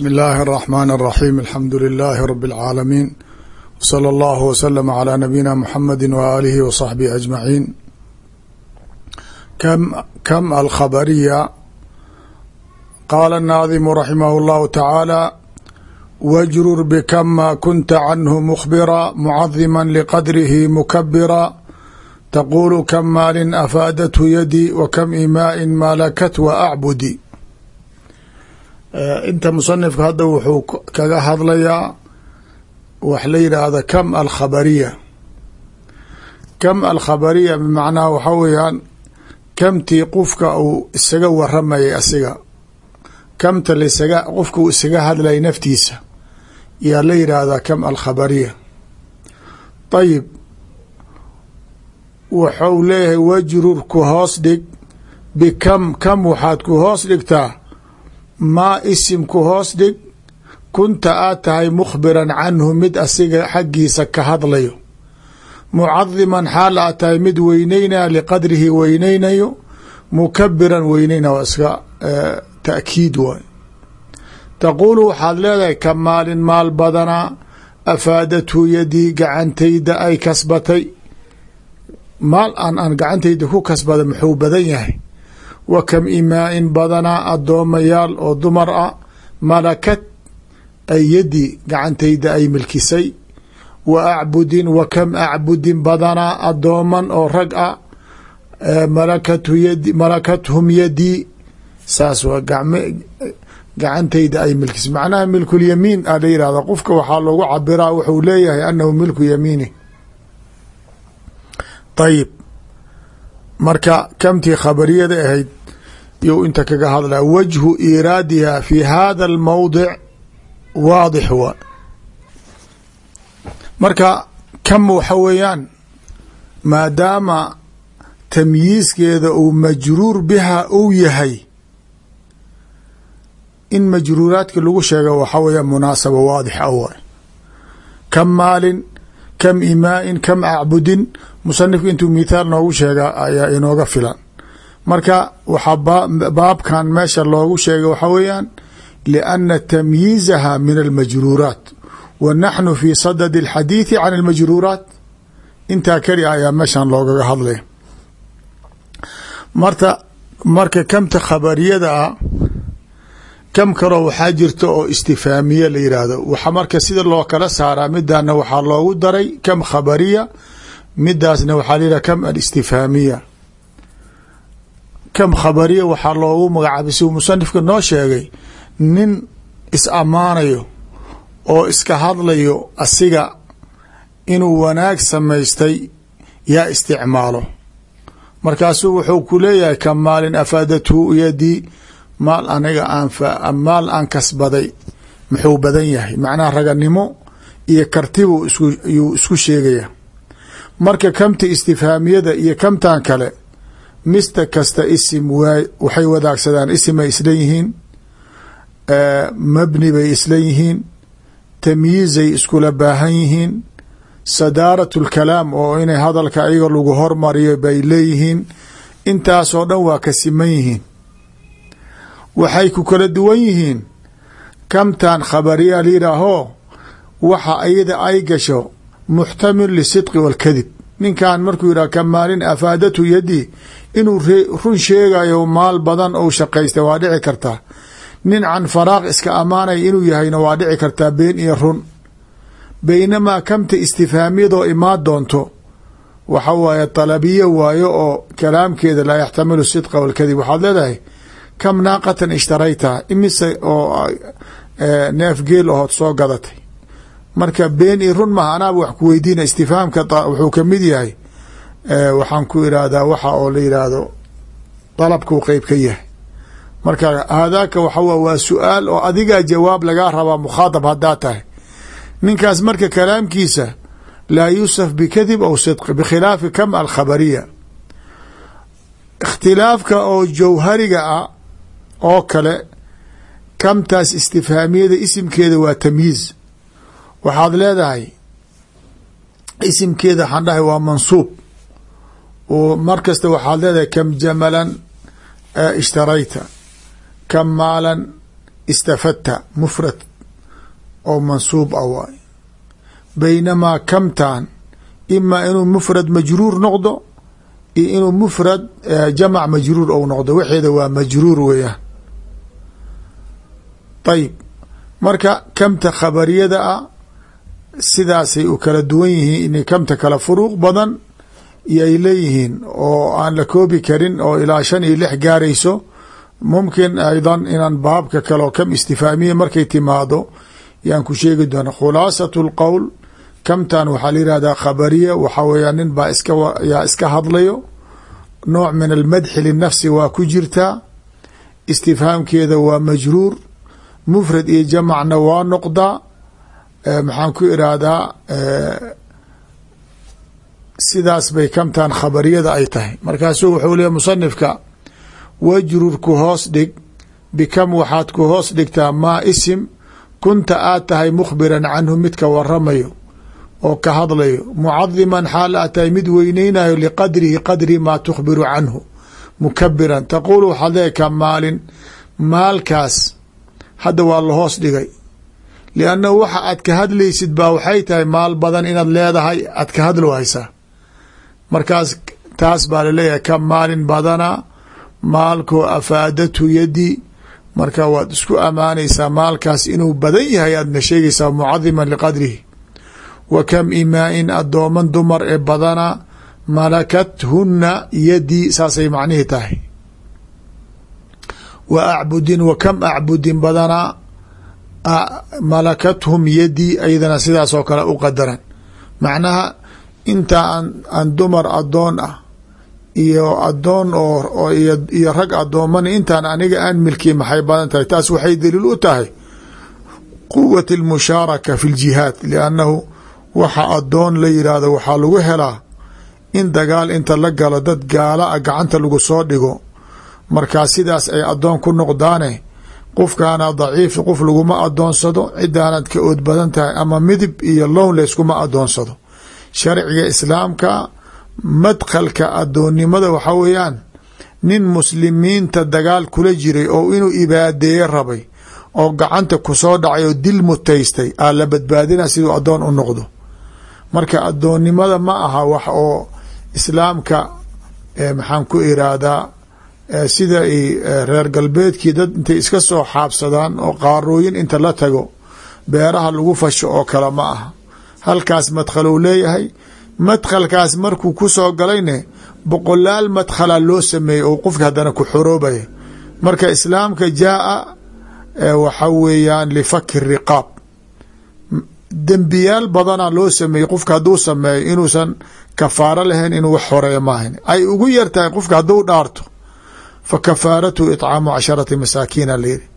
bsmi اllahi الرحmn الرaxيm alxamdu لilaahi rb اlcaalamiin wslى اllah wslm عlى nabiyina mxamedi waalihi wصaxbihi aجmaciin kam alkhabariya qaala الnaadimu raximah اllahu tacaala wajrur bkam ma kunta canhu mkhbira mucadima liqadrihi mukabira taqulu kam maalin afaadathu yadi wa kam imaaءin malakat wa acbudi inta musanifka hadda wuxuu kaga hadlayaa wax la yidhaahda kam alkhabariya. Kam alkhabariya bimacnaha waxaa weeyaan kamtii qofka uu isaga waramayay asiga. Kamta laisaga qofka uu isaga hadlayay naftiisa yaa la yidhaahdaa kam alkhabariya. Ayib wuxuu leeyahay wajrur ku hoos dhig bikam kam waxaad ku hoos dhigtaa maa isim ku hoos dhig kunta aad tahay mukhbiran canhu mid asiga xaggiisa ka hadlayo. Mucadiman xaal aad tahay mid weyneynaya liqadrihi weyneynayo mukabiran weyneyna waa iska taakiid waay. Taquulu waxaad leedahay ka maalin maal badanaa afaadathu yadii gacantayda ay kasbatay. Maal aan aan gacantayda ku kasbada muxuu badan yahay wa kam imaa-in badanaa addoomayaal oo dumar ah malakat ay yadii gacantayda ay milkisay. Wa acbudin wa kam acbudin badanaa addooman oo rag ah yadi malakathum yadii saas waa gacantayda ay milkisay macnaha milkulyamiin a la yihahda qofka waxaa loogu cabiraa wuxuu leeyahay anahu milku yamiini. Ayib marka kamtii khabariyada ahayd you inta kaga hadlaya wajhu iraadiha fi hada almowdic waadix waa marka kam waxa weeyaan maadaama tamyiiskeeda uu majruur biha uu yahay in majruuraadka lagu sheega waxa weeya munaasaba waadix a waay. Kam maalin kam imaa-in kam acbudin musanifka intuu mithaal noogu sheega ayaa inooga filan. Marka waxaa baabkan meesha loogu sheegay waxaa weeyaan lianna tamyiizaha min almajruuraat wa naxnu fi sadad alxadiidi can almajruuraat. Intaa keli ayaa meeshan loogaga hadlaya marta marka kamta khabariyada ah kam kaloo waxaa jirta oo istifaamiye la yidhaahdo waxa marka sida loo kala saaraa midana waxaa loogu daray kam khabariya midaasna waxaa la yidhaha kam alistifhaamiya kam khabariya waxaa loogu magacaabay siuu musanifka noo sheegay nin is ammaanayo oo iska hadlayo asiga inuu wanaag samaystay yaa isticmaalo. Markaasuu wuxuu ku leeyahay kam maalin afaadathu yadii maal aniga aan maal aan kasbaday muxuu badan yahay. Macnaha raganimo iyo kartibu yuu isku sheegaya. Marka kamta istifhaamiyada iyo kamtan kale mista kasta isim waay waxay wadaagsadaan isimay isla yihiin mabni bay isla yihiin tamyiizay iskula baahan yihiin sadaarat lkalaam oo inay hadalka ayaga lagu hormariyo bay leeyihiin. Intaasoo dhan waa ka siman yihiin waxay ku kala duwan yihiin. Kamtan khabariyaa layidhaahoo waxa iyada ay gasho muxtamil lisidqi walkadib ninkan markuu yidhah ka maalin afaadatu yadii inuu run sheegayo maal badan ou shaqaysta waa dhici kartaa nin can faraaq iska ammaanaya inuu yahayna waa dhici kartaa been iyo run. Baynamaa kamta istifhaamiyadoo imaan doonto waxa waaye talabiya waayo oo kalaamkeeda laa yaxtamilu sidqa walkadib waxaad leedahay kam naaqatan ishtarayta imise oo neef geel ahood soo gadatay. Marka been i run maha anaaba wax ku weydiina istifhaamka wuxuu ka mid yahay waxaan ku irahdaa waxa oo la yidhaahdo dalabkuu qeyb ka yahay. Marka haadaaka waxa waa su'aal oo adigaa jawaab lagaa rabaa mukhaadab haddaa tahay. Ninkaas marka kalaamkiisa laa yusaf bikadib aw sidqi bikhilaafi kam alkhabariya. Ikhtilaafka oo jawhariga ah oo kale kamtaas istifhaamiyada isimkeeda waa tamyiiz. Waxaad leedahay isimkeeda waxaan dhahay waa mansuub. Oo mar kasta waxaad leedahay kam jamalan ishtarayta kam maalan istafadta mufrad oo mansuub ah waay baynamaa kamtaan imaa inuu mufrad majruur noqdo iyo inuu mufrad jamac majruur ou noqdo. Waxeeda waa majruur weeyaan ayib marka kamta khabariyada ah sidaasay u kala duwan yihiin inay kamta kala furuuq badan iyo ay leeyihiin oo aan la koobi karin oo ilaa shan iyo lix gaarayso mumkin aydan inaan baabka kale oo kam istifaamiya markay timaado yaan ku sheegi doona khulaasat lqowl kamtan waxaa la yihahdaa khabariya waxaa weeyaa nin baa iska yaa iska hadlayo. Nooc min almadxi linafsi waa ku jirtaa istifhaamkeeda waa majruur mufrad iyo jamacna waa noqdaa maxaan ku irahdaa sidaas bay kamtan khabariyada ay tahay. Markaasuu wuxuu leeya musanifka wajrur ku hoos dhig bikam waxaad ku hoos dhigtaa maa isim kunta aad tahay mukhbiran canhu midka waramayo oo ka hadlayo mucadiman xaal aad tahay mid weyneynayo liqadrihi qadri maa tukhbiru canhu mukabiran taquul waxaad leeya ka maalin maalkaas hadda waa la hoos dhigay. Liannahu waxa aad ka hadlaysid baa waxay tahay maal badan inaad leedahay aad ka hadlo haysaa markaas taas baa la leeyahay ka maalin badanaa maalkoo afaadathu yadi. Marka waad isku amaanaysaa maalkaas inuu badan yahay aadna sheegaysaa mucadiman liqadrihi. Wa kam imaa-in addooman dumar ee badanaa malakathunna yadii saasay macnihii tahay wa acbudin wa kam acbudin badanaa malakathum yadii aydana sidaas oo kale u qadaran. Macnaha intaa aan dumar adoon ah iyo adoon oo iyo rag adoomana intaan aniga aan milki maxay badan tahay? Taas waxay daliil u tahay quwat اlmushaaraka fi اljihaad liannahu waxa adoon la yidhaahdo waxaa lagu helaa in dagaal inta la galo dad gaala a gacanta lagu soo dhigo markaa sidaas ay adoon ku noqdaane qofkaana daciifi qof laguma adoonsado cidaanad ka ood badan tahay ama midib iyo lown layskuma adoonsado sharciga islaamka madkhalka adoonnimada waxaa weeyaan nin muslimiinta dagaal kula jiray oo inuu ibaadeeye rabay oo gacanta ku soo dhacay oo dil mutaystay aa la badbaadina siduu adoon u noqdo. Marka adoonnimada ma aha wax oo islaamka maxaan ku iraahdaa sida ay reer galbeedkii dad intay iska soo xaabsadaan oo qaarooyin inta la tago beeraha lagu fasho oo kale ma aha. Halkaas madkhalou leeyahay madkhalkaas markuu ku soo galayne boqolaal madkhala loo sameeyey oo qofka haddana ku xoroobaya marka islaamka jaaa waxa weeyaan lifaki riqaab. Dembiyaal badana loo sameeyey qofka hadduu sameeyo inuusan kafaaro lahayn inuu wax xoreeya maahan ay ugu yartahay qofka hadduu dhaarto fa kafaaratu icaamu casharati masaakiina layiri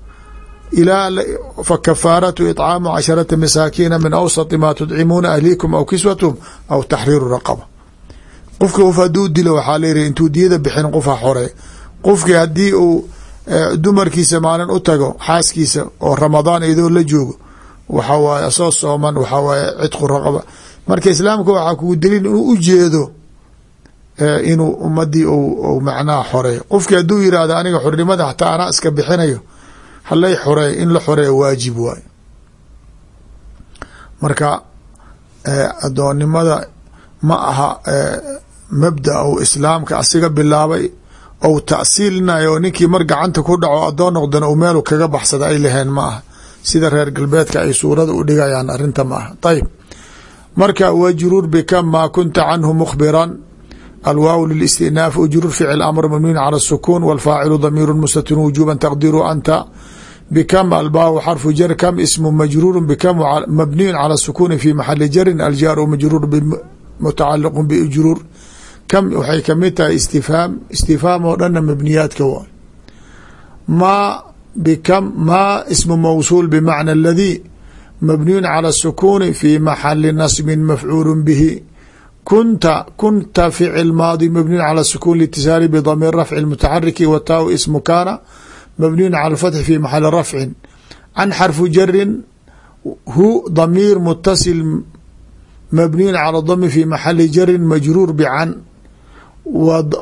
fa kafaaratu icaamu casharati masaakiina min awsati maa tudcimuuna ahlikum aw kiswatum aw taxriiru raqaba. Qofki qof hadduu dilo waxaa layiri intuu diyada bixin qofa xoree qofkii haddii uu dumarkiisa maalin u tago xaaskiisa oo ramadaan iyadoo la joogo waxa waaye asoo sooman waxaa waaye cidqu raqaba marka islaamka waxaa kugu daliil inuu u jeedo inuu ummadii macnaha xoreeyo qofkii hadduu yiraahdo aniga xornimada xataa anaa iska bixinayo halay xoreey in la xoreeya waajib waayo marka adoonnimada ma aha mabda ou islaamka asiga bilaabay ou ta'siilinayo oo ninkii mar gacanta ku dhaco adoon noqdana u meelu kaga baxsada ay laheen ma aha. Sida reer galbeedka ay suurada u dhigayaan arinta ma aha. Ayb marka wajruur bikam maa kunta canhu mukhbiran alwaaw lilistinaaf ujru ficil amr mabniin cala sukuun walfaacilu damiiru mustatir wujuuba taqdiru anta bikam albaaw xarfu jar kam ismu majruuru bikam mabniyun cala sukuuni fi maxali jarin aljaaru majruur mutacaliqu bijruur kam waxay ka mid tahay istifhaam istifhaam oo dhanna mabniyaadka wa maa bikam maa ismu mawsuul bimacna aladii mabniyun cala sukuuni fi maxali nasbin mafcuulu bihi kunta kunta ficil maadi mabniyu cala الsukuun litisaali bdamiir rafci mutaxariki wa taaw ismu kaana mبنiي على الفتح في محل رفع عن xرف jر hu ضمير متصل مبني على الضم في محل jر مجrور بعن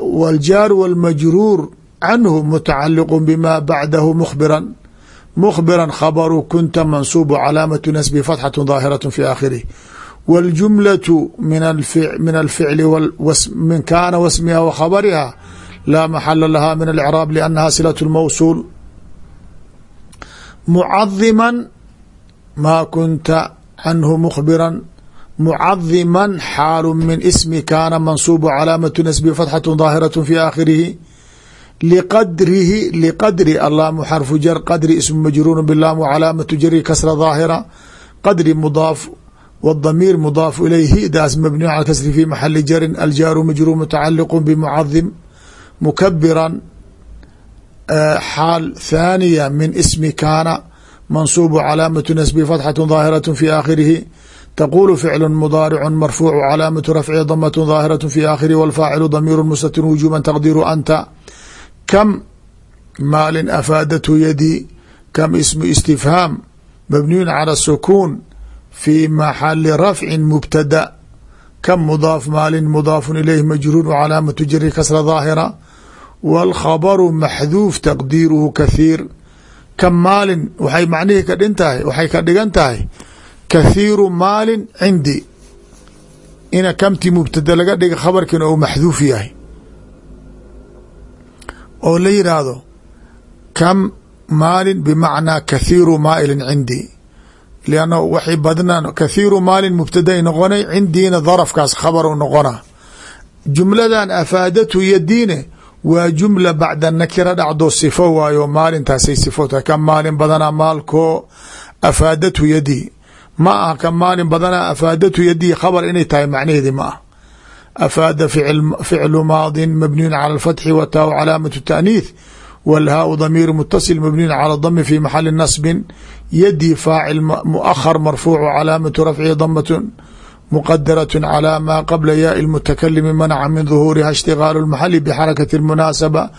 والجار والمجrور عنه متعلق بما بعده مخبرا mkhbira khabru kunta mansuubu calaamatu nasbi fatxatu daahiraة fi aakhirih wاljumlaة min alficli min kaana wasmiha wa khabariha laa maxala laha min alcraab liannaha silaة اlmawsuul mucadima maa kunta canhu mkhbira mucadima xaalu min ismi kaana mansuubu calaamatu nasbi fatxatu daahiraة fi aakhirihi لqdrihi لqdri allamu xarfu jar qadri ismu majruur bilaam calaamatu jari kasra daahira qadri mudaaf wالdamiir mudaaf ilayhi daas mabniyu cala kasri fi maxali jarin aljaaru majruur mutacaliq bmucadim mukabiran xaal thaaniya min ismi kaana mansuubu calaamatu nasbi fatxaة daahiraة fi aakhirihi taqulu ficlu mudaaricu marfuucu calaamatu rafci damaة daahiraة fi aakhirihi wاlfaacilu damiiru mustatir wujuba taqdiru anta kam maalin afaadathu yadii kam ismu istifhaam mabniyun cala sukuun fi maxali rafcin mubtada kam mudaaf maalin mudaafun ilayh majruur calaamatu jari kasra daahira wاlkhabaru maxduuf taqdiiruhu kathiir kam maalin waxay macnihii ka dhin tahay waxay ka dhigan tahay kathiiru maalin cindi ina kamtii mubtada laga dhiga khabarkiina ou maxduuf yahay oo la yidhaahdo kam maalin bimacnaa kathiiru maailin cindii lianna waxay badnaan kathiiru maalin mubtaday noqonay cindiina darafkaas khabaru noqona jumladan afaadatu yadiine waa jumla bacda nakira dhacdo sifo waayo maalintaasay sifo tahay kam maalin badanaa maalkoo afaadatu yadii ma aha kam maalin badanaa afaadatu yadii khabar inay tahay macnaheedi ma ah afaada ficlu maadi mabniyu calى اfatxi wtaaw calaamaة taأniih wlhaau damiir mutasil mabniyu calى dami fi maxali nasbi yadii faacil muahar marfuucu calaamatu rafci damat muqadaraة calى ma qabla yaai اlmutakalimi manaca min ظuhuuriha اshtigaalu اlmaxali bxarakati اlmunaasaba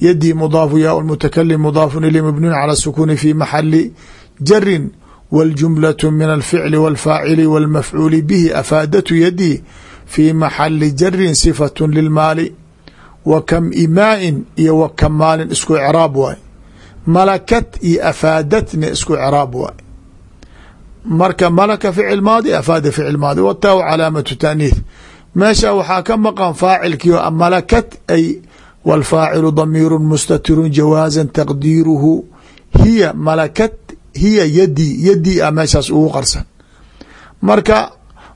yadii mudaafu yaa mutakalim mudaafu ilay mabniyu calى الsukuni fi maxali jarin wاljumlaة min alficli wاlfaacili wاlmafcuuli bihi afaadatu yadii fi maxali jarin sifaة lilmaali wa kam imaain iyo wa kam maalin isku icraab waay malakat iyo afaadatna isku icraab waay. Marka malaka ficil maadi afaada ficil maadi. Wataaw calaamatu taaniih meesha waxaa ka maqan faacilkiio malakat ay wاlfaacilu damiiru mustatiru jawaaza taqdiiruhu. Hiya malakat hiya yadii yadii a meeshaas ugu qarsan. Marka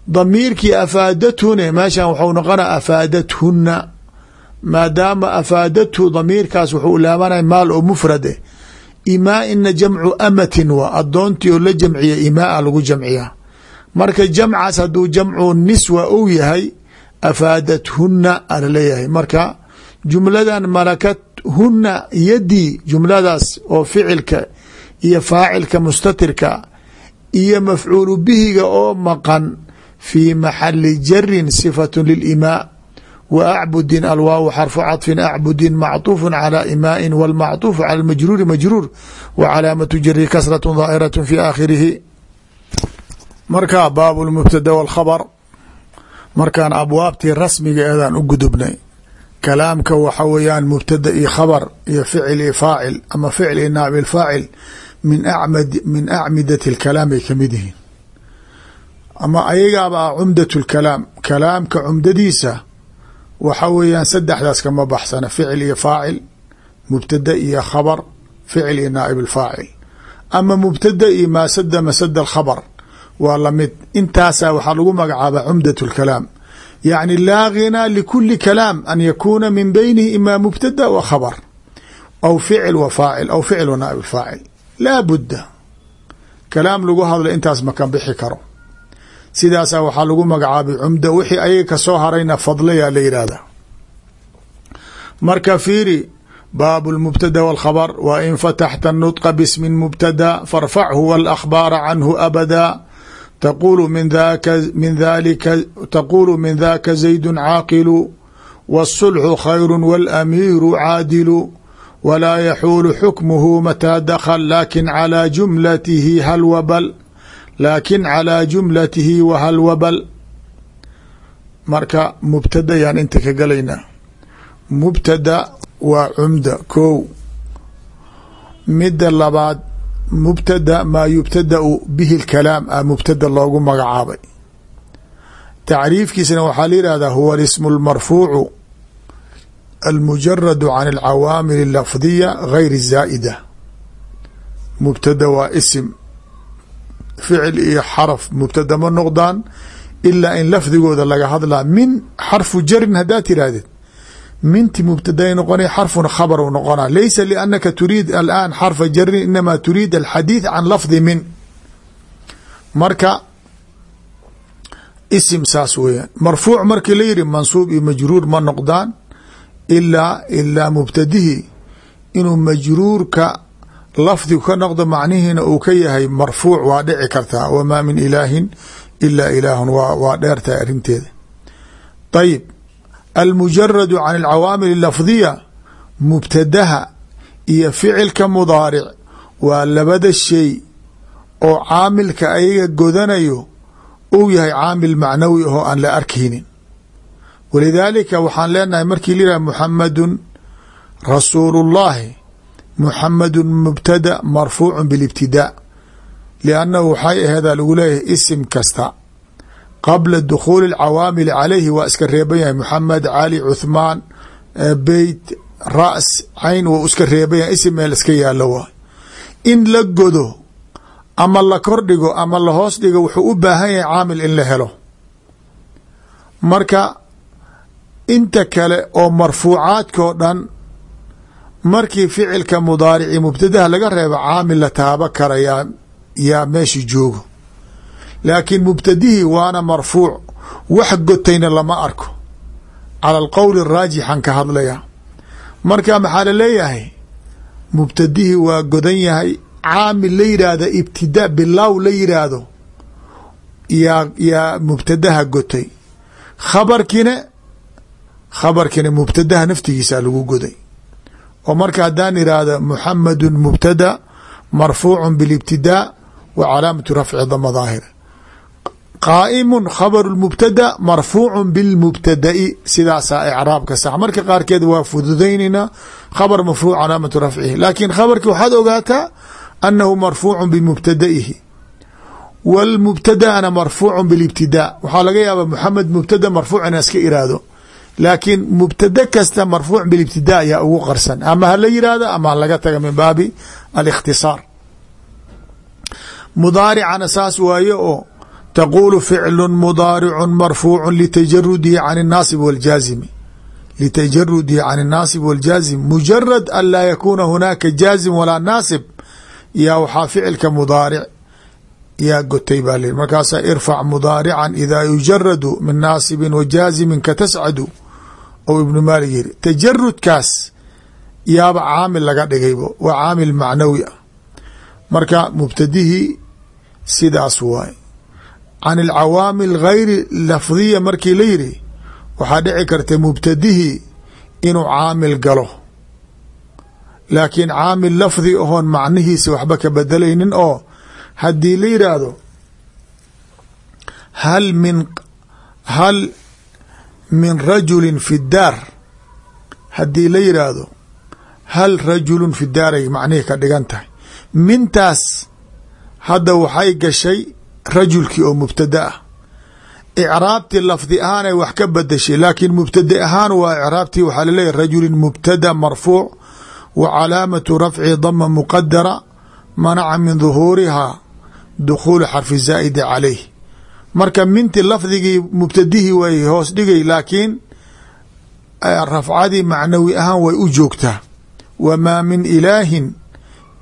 damiirkii afaadathune meeshan waxu noqona afaadathuna maadaama afaadathu damiirkaas wuxuu laabanay maal oo mufrade imaa-ina jamcu amatin waa adoontii oo la jamciya imaaa lagu jamciyaa marka jamcaas hadduu jamcu niswa ou yahay afaadathuna alaleeyahay marka jumladan malakat huna yadii jumladaas oo ficilka iyo faacilka mustatirka iyo mafcuulu bihiga oo maqan fi maxali jarin sifaة lilimaa wa acbudin alwaaw xarfu caطfin acbudin macطuufu calى imaai wاlmacطuufu calى majruuri majruur wa calaamatu jari kasraة daahiraة fi aakhirihi marka baab mubtada wاlkhabr markaan abwaabtii rasmiga eedaan u gudubnay kalaamka waxa weeyaan mubtada iyo khabar iyo ficil iyo faacil ama ficil iyo naaib faacil min min acmidat اlkalaam ay kamid yihiin ama ayagaaba ah cumdat اlkalaam kalaamka cumdadiisa waxa weeyaan saddexdaas kama baxsana ficil iyo faacil mubtada iyo khabar ficil iyo naaib اlfaacil ama mubtada iyo maasada masada khabr waa la mid intaasaa waxaa lagu magacaaba cumdat اlkalaam yacni laa ghinaa likuli kalaam an yakuuna min beynihi ima mubtada wa khabr aw ficil wa faacil aw ficil wa naaib faacil laa budda. Kalaam lagu hadla intaas makan bixi karo sidaasaa waxaa lagu magacaabay cumda wixii ayaga kasoo harayna fadlayaa la yidhaahda marka fiiri baab اlmubtada wاlkhabr wa in fataxta nطqa bsmi mubtada farfachu wاlakhbaara canhu abada taqulu min daka min dalika taqulu min daka zayd caaqilu wالsulxu khayru wاlamiiru caadilu wlaa yaxuulu xukmuhu mataa dakl lakin calى jumlatihi hal wabal laakin calى jumlatihi wahal wabal marka mubtada yaan inta ka galaynaa mubtada waa cumda kow midda labaad mubtada maa yubtadau bihi اlkalaam a mubtada loogu magacaabay tacriifkiisana waxaa la yihahdaa huwa اlismu اlmarfuucu almujaradu can alcawaamil اlafdiya gayr الzaa'ida mubtada waa isim ficil iyo xaraf mubtada ma noqdaan ilaa in lafdigooda laga hadlaa min xarfu jarin haddaad tirahdid minti mubtaday noqona xarfun khabar u noqona laysa liannaka turiid alaan xarfa jarin inamaa turiid alxadiid can lafdi min. Marka isim saas weeyaan. Marfuuc markii la yihi mansuub iyo majruur ma noqdaan ilaa ilaa mubtadihi. Inuu majruurka lafdigu ka noqdo macnihiina uu ka yahay marfuuc waa dhici kartaa. Wamaa min ilaahin ilaa ilaahun waa dheertahay arrinteeda. Ayib almujaradu can alcawaamil lafdiya mubtadaha iyo ficilka mudaaric waa labada shay oo caamilka ayaga godanayo uu yahay caamil macnawi ahoo aan la arkaynin. Walidaalika waxaan leenahay markii la yihah muxamadun rasuulu llahi muxamadu mubtada marfuucu bilibtidaa liannahu waxay aheedaa lagu leeyahay isim kasta. Qabla dukhuuli alcawaamili calayhi waa iska reeban yahay muxamed cali cuthmaan beyt ras cayn wuu iska reeban yahay isim meel iska yaalo waay in la godo ama la kordhigo ama la hoos dhigo wuxuu u baahan yahay caamil in la helo. Marka inta kale oo marfuucaadkao dhan markii ficilka mudaarici mubtadaha laga reebo caamil la taaba kara yaa yaa joogo. Laakiin mubtadihii waana marfuuc. Wax gotayna lama arko. Cala alqowli raajixan ka hadlaya. Marka maxaa la leeyahay? Mubtadihii waa godan yahay. Caamil la yidhaahda ibtidaa bilaaw la yidhaahdo yaa yaa mubtadaha gotay. Khabarkina khabarkina mubtadaha naftigiisa lagu goday oo marka haddaan idhaahdo muxamadu mubtada marfuucu bilibtidaa wa calaamatu rafci dama daahira qaa'imu khabaru mubtada marfuucu bilmubtada'i sidaasaa icraabka sax. Marka qaarkeed waa fududaynayna khabar marfuuc calaamatu rafcihi laakiin khabarki waxaad ogaataa annahu marfuucu bimubtada'ihi wاlmubtadana marfuucu bilibtidaa waxaa laga yaaba muxamed mubtada marfuuc ina iska iraahdo laakiin mubtada kasta marfuuc bilibtida ayaa ugu qarsan ama hala yihahdo ama halaga taga min baabi alikhtisaar mudaaricana saas waaye oo taquulu ficlu mudaaricu marfuucu litajarudihi can اnaasib wاljaazimi litajarudihi can الnaasib wاljaazim mujarad an laa yakuuna hunaaka jaazim walaa naasib yaa waxaa ficilka mudaaric yaa gotay baa li markaasaa irfac mudaarican idaa yujaradu min naasibin wa jaazimin ka tascadu ou ibnu maalik yiri tajarudkaas yaaba caamil laga dhigaybo waa caamil macnawi ah. Marka mubtadihii sidaas waaye. Can alcawaamil gayri lafdiya markii la yidhi waxaa dhici karta mubtadihii inuu caamil galo. Laakiin caamil lafdi ahoon macnihiisa waxba ka bedelaynin oo haddii la yidhaahdo hal min hal min rajulin fi daar. Haddii la yidhaahdo hal rajulun fi daaray macnihii ka dhigan tahay. Mintaas hadda waxay gashay rajulkii oo mubtada ah. Icraabtii lafdi ahaanay wax ka bedeshay laakiin mubtade ahaan waa icraabtii waxaa laleeyahy rajulin mubtada marfuuc wa calaamatu rafci dama muqadara manaca min duhuurihaa dukhuulu xarfi zaa'idi calayh marka minti lafdigii mubtadihii way hoos dhigay laakiin rafcadii macnawi ahaan way u joogtaa wamaa min ilaahin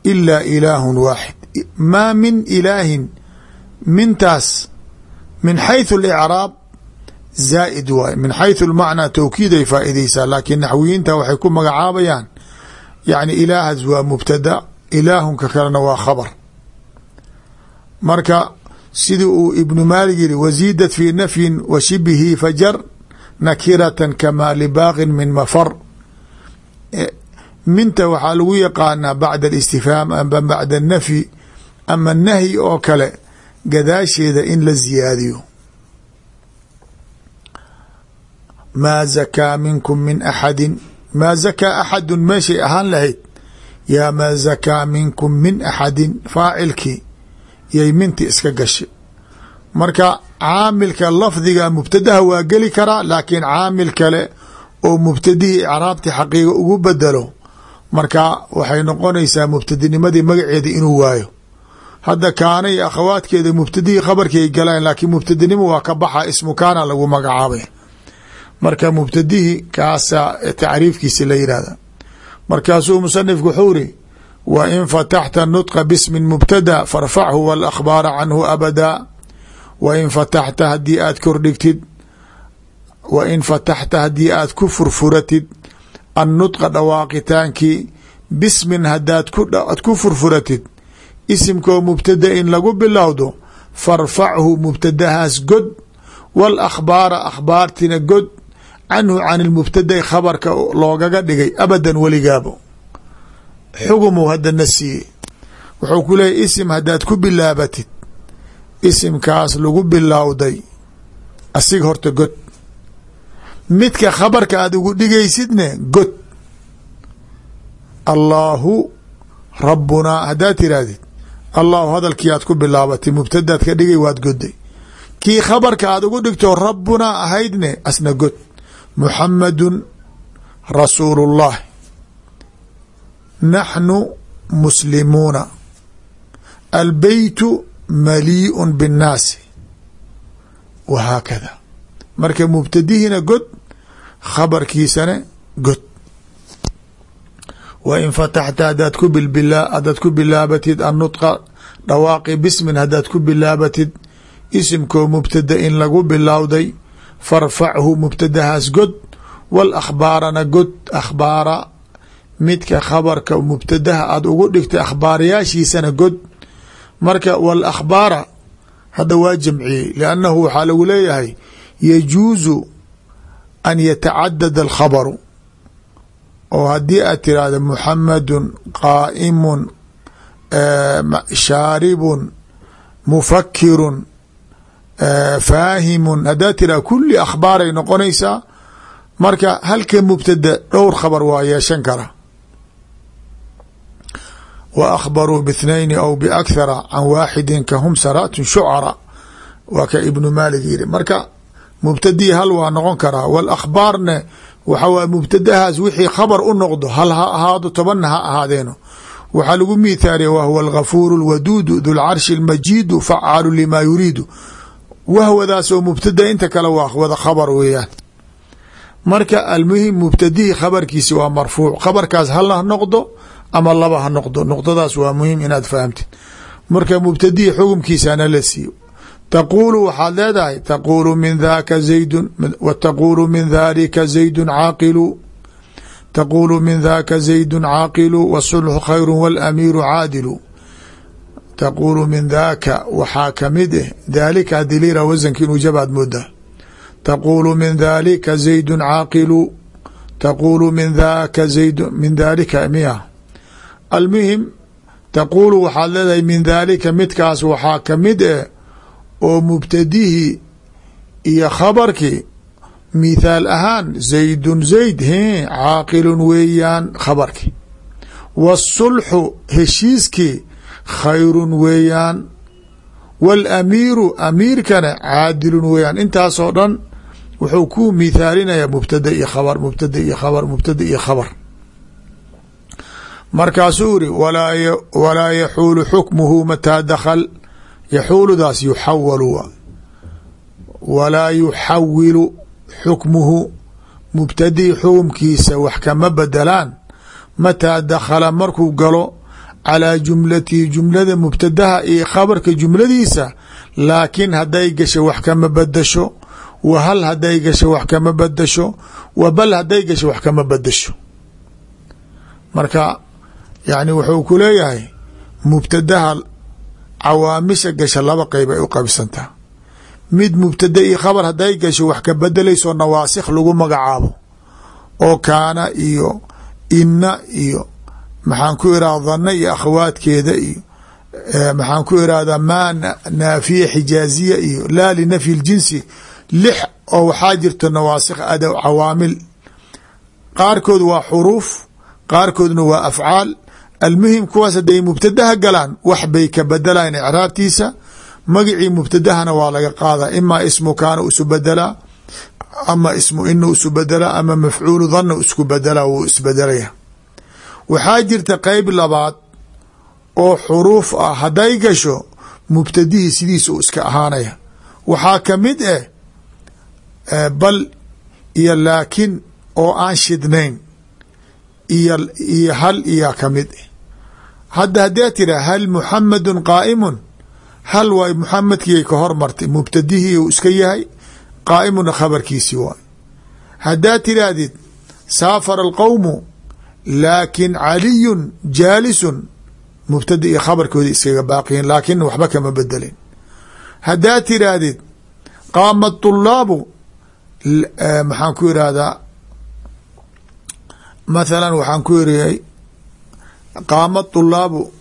ilaa ilaahun waaxid maa min ilaahin mintaas min xayثu اlicraab zaa'id waay min xayثu lmacnaa towkiid ay faaideysaa laakiin naxwiyiinta waxay ku magacaabayaan yani ilaahas waa mubtada ilaahunka kalena waa khabar marka sida uu ibnu maalig yihi waziidat fii nafyin wa shibihi fajar nakiratan kamaa libaaqin min mafar. E, minta waxaa lagu yaqaanaa bacda alistifhaam amba bacda anafyi ama nahyi oo kale gadaasheeda in la ziyaadiyo. Maa zakaa minkum min axadin. Maa zakaa axadun meeshay ahaan lahayd. Yaa maa zakaa minkum min axadin faacilkii yay minti iska gashay marka caamilka lafdiga mubtadaha waa geli karaa laakiin caamil kale oo mubtadihii icraabti xaqiiga ugu bedelo marka waxay noqonaysaa mubtadinimadii magaceeda inuu waayo. Hadda kaana iyo akhawaadkeeda mubtadihii khabarkii ay galaan laakiin mubtadinimo waa ka baxa ismu kaana lagu magacaabay. Marka mubtadihii kaasa tacriifkiisi la yihahda markaasuu musanifku wuxuu wa in fataxta nutqa bismin mubtada farfachu walakhbaara canhu abada. Wa in fataxta haddii aad kordhigtid wa in fataxta haddii aad ku furfuratid annutqa dhawaaqitaankii bismin hadaad ku furfuratid isimkoo mubtada in lagu bilowdo farfachu mubtadahaas god walakhbaara akhbaartina god canhu can ilmubtadai khabarka loogaga dhigay abadan weligaabo xugumu hadana siiyey wuxuu ku leeyahy isim haddaad ku bilaabatid isimkaas lagu bilowday asiga horta god. Midka khabarka aad ugu dhigaysidne god. Allaahu rabbunaa haddaad tirahdid allahu hadalkii aad ku bilaabatay mubtadaad ka dhigay waad goday kii khabarka aad ugu dhigto rabbunaa ahaydne asna god. Muxamadun rasuulu اllahi naxnu muslimuuna albeytu maliiءu biاnnaasi wa haakada marka mubtadihiina god khabarkiisana god wa in fataxta hadaad ku hadaad ku bilaabatid annutqa dhawaaqi bismin haddaad ku bilaabatid isimkoo mubtada in lagu bilowday farfachu mubtadahaas god walakhbaarana god akhbaara midka khabarka mubtadaha aada ugu dhigtay akhbaarayaashiisana god. Marka walakhbaara hadda waa jamciyey liannahu waxaa lagu leeyahay yajuusu an yatacadad alkhabaru. Oo haddii aad tirahdo muxamadun qaa'imun shaaribun mufakirun faahimun haddaad tiraha kulli akhbaaray noqonaysaa. Marka halka mubtada dhowr khabar waa yeeshan kara wa akhbaruu bithnayni aw biakhara can waaxidin ka hum saraatun shucara waa ka ibnu maalig yidhi marka mubtadii hal waa noqon karaa walakhbaarne waxaw mubtadahaas wixii khabar u noqdo hal ha ahaado tobanna ha ahaadeeno waxaa lagu miithaariya wahwa alghafuuru lwaduudu dulcarshi almajiidu facaalu limaa yuriidu wahwadaas oo mubtada inta kale waa wada khabar weeyaan marka almuhim mubtadihii khabarkiisi waa marfuuc khabarkaas hal ha noqdo ama laba ha noqdo. Noqdadaas waa muhiim inaad fahamtid. Marka mubtadihii xukumkiisana la siiyo. Taquulu waxaad leedahay taquulu min daka zaydun wa taquulu min dhalika zaydun caaqilu. Taquulu min daka zaydun caaqilu wasulxu khayru walamiiru caadilu. Taquulu min daaka waxaa ka mid eh daalika layihah wasanka inuu jabaad moodaa. Taquulu min daalika zaydun caaqilu. Taquulu min daaka zaydun min daalika miya almuhim taquulu waxaad leedahay min daalika midkaas waxaa ka mid eh oo mubtadihii iyo khabarkii mithaal ahaan zaydun zayd he caaqilun weeyaan khabarkii. Wasulxu heshiiskii khayrun weeyaan. Wاlamiiru amiirkana caadilun weeyaan. Intaasoo dhan wuxuu ku mithaalinaya mubtada iyo khabar mubtada iyo khabar iyo khabar markaasuu iri walaa yaxuulu xukmuhu mataa dakhl yaxuuludaas yuxawalu walaa yuxawilu xukmuhu mubtadii xukumkiisa wax kama bedelaan. Mataa dakhala markuu galo calaa jumlatihi jumlada mubtadaha iyo khabarka jumladiisa laakiin hadday gasho wax kama bedasho wa hal hadday gasho wax kama bedasho wa bal hadday gasho wax kama bedasho marka yani wuxuu ku leeyahay mubtadaha cawaamisha gasha laba qeyb ay u qabsantaa mid mubtada iyo khabar hadday gasho wax ka bedelayso nawaasikh lagu magacaabo oo kaana iyo inna iyo maxaan ku irahda dhanna iyo akhawaadkeeda iyo maxaan ku irahdaa maa naafiya xijaaziya iyo laa linafyi ljinsi lix oo waxaa jirta nawaasikh ada cawaamil. Qaarkood waa xuruuf qaarkoodna waa afcaal almuhim kuwaas haday mubtadaha galaan wax bay ka bedelayan icraabtiisa. Magacii mubtadahana waa laga qaadaa imaa ismu kaana isu bedelaa ama ismu ina isu bedelaa ama mafcuulu dhanna isku bedelaa wuu isbedelaya waxaa jirta qeyb labaad oo xuruuf ah hadday gasho mubtadihii sidiisa uu iska ahaanaya. Waxaa ka mid eh bal iyo laakin oo aan shidnayn iyo iyo hal iya ka mid hadda haddee tira hal muxamedun qaa'imun? Hal waay muxamedkiiay ka hormartay mubtadihii uu iska yahay? Qaa'imuna khabarkiisii waay. Haddaad tiraahdid saafara alqowmu laakin caliyun jaalisun mubtada iyo khabarkoodii iskaga baaqiyin laakin waxba kama bedelin. Haddaad tiraahdid qaama طulaabu maxaan ku irahdaa mathala waxaan ku iriyay qaama طulaabu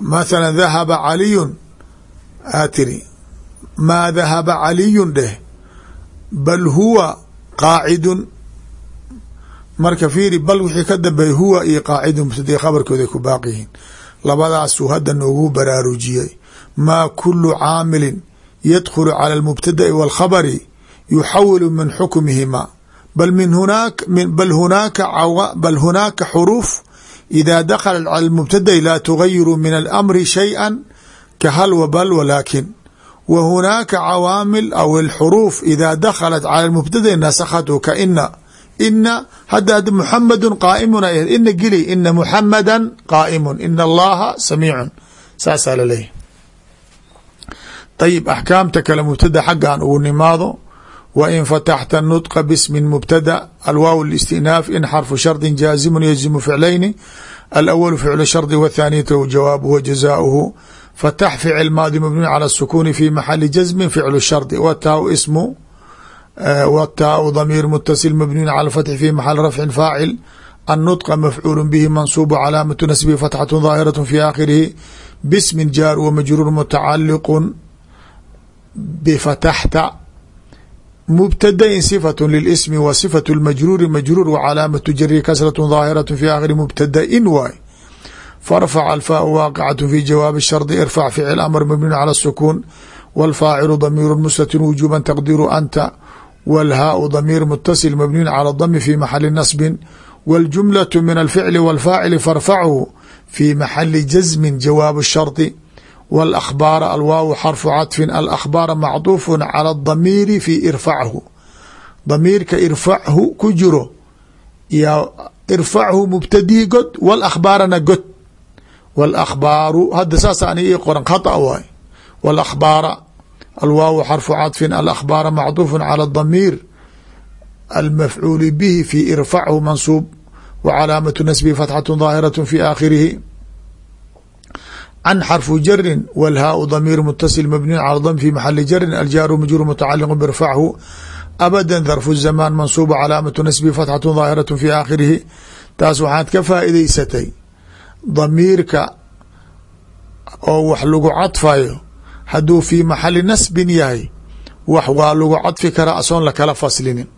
mathala dahaba caliyun. Aa tiri. Maa dahaba caliyun dheh. Bal huwa qaacidun. Marka fiiri bal wixii ka dambeeyay huwa iyo qaacidun mubtadii khabarkooda ay ku baaqi yihiin. Labadaasuu hadda noogu baraarujiyey. Maa kulu caamilin yadkhulu cala almubtada'i wاlkhabari yuxawilu min xukmihima bal hunaaka bal hunaaka xuruuf ida dakhalat cala almubtada'i laa tugayiru min alamri shayئa ka hal wa bal walaakin wa hunaaka cawaamil aw alxuruuf ida dakhalat cala almubtada'i nasakhatu ka ina ina hadda ad muxamadu qaaimun ay ina geli ina muxamada qaaimun ina allaha samiicun saasaa laleeyahy ayib axkaamta kale mubtada xaggan ugu nimaado win fataxta nudqa bsmi mubtada alwaaw istinaaf in xarfu shardi jaazimu yazimu ficlayni alawalu ficlu shardi wthaaniy jawaab wa jazauhu fatax ficil maadi mabni calى sukuni fi maxali jazmin ficlu shardi wtaau ismu wtaau damiir mutasil mabniyu cala fatxi fi maxali rafcin faacil annudqa mafcuulu bihi mansuubu calaamatu nasbi fatxatu daahiratu fi aakhirihi bismin jaar wa majruur mutacaliqu bfataxta مبتدأ صفة للاسم و صفة المجrور مجrور وcلاaمة jر كسرة ظاهرة في آkhر مبتدأ waay فارفع الفاء واقعة في جواب الشhرط ارفع فعل أمر مبني على السكون والفاacل ضمير مستتر وجوبا تقدير أنت والهاء ضمير متصل مبني على الضم في محل نصب والجملة من الفعل والفاعل فارفعه في محل جزم جواب الشرط والأخبار الواو xرف cطف الأخبار معطوف على الضمير في irفعhu ضميirka irفعhu ku jiro y irفعhu مبتdii god والأخباarna god والأخباaru hadda saas ani ii qoran khطأ waay والأخباar الواaو xرف cطف الأخباar معطوف على الضمير المفعول به في irفعhu منصوب وcلاaمة نسبه فتحة ظاهرة في آkhرihi عن حرف jarin wlhaau damiir mutasil mabniyu cala dam في محل jarin aljaaru majruur mutacaliqu birfachu abada darfu الزمان mansuuba calaamatu نسب فتحة daahiratu في aakhirihi taas waxaad ka faa'iideysatay damiirka oo wax lagu cadfayo hadduu fii maxali nasbin yahay wax waa lagu cadfi karaa asoon lakala faslinin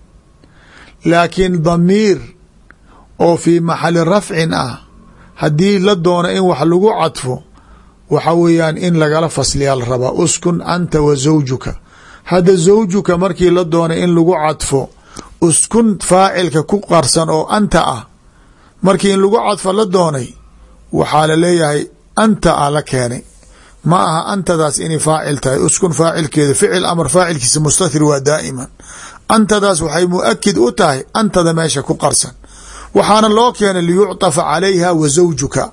laakiin damiir oo fii maxali rafcin ah haddii la doono in wax lagu cadfo waxa weeyaan in lagala fasliyaa la rabaa uskun anta wa zawjuka. Hadda zawjuka markii la doonay in lagu cadfo uskun faacilka ku qarsan oo anta ah. Markii in lagu cadfo la doonay waxaa la leeyahay anta ah la keenay. Ma aha antadaas inay faacil tahay. Uskun faacilkeeda ficil amar faacilkiisa mustathir waa daa'iman. Antadaas waxay muakid u tahay antada meesha ku qarsan. Waxaana loo keenay liyucطafa calayha wa zawjuka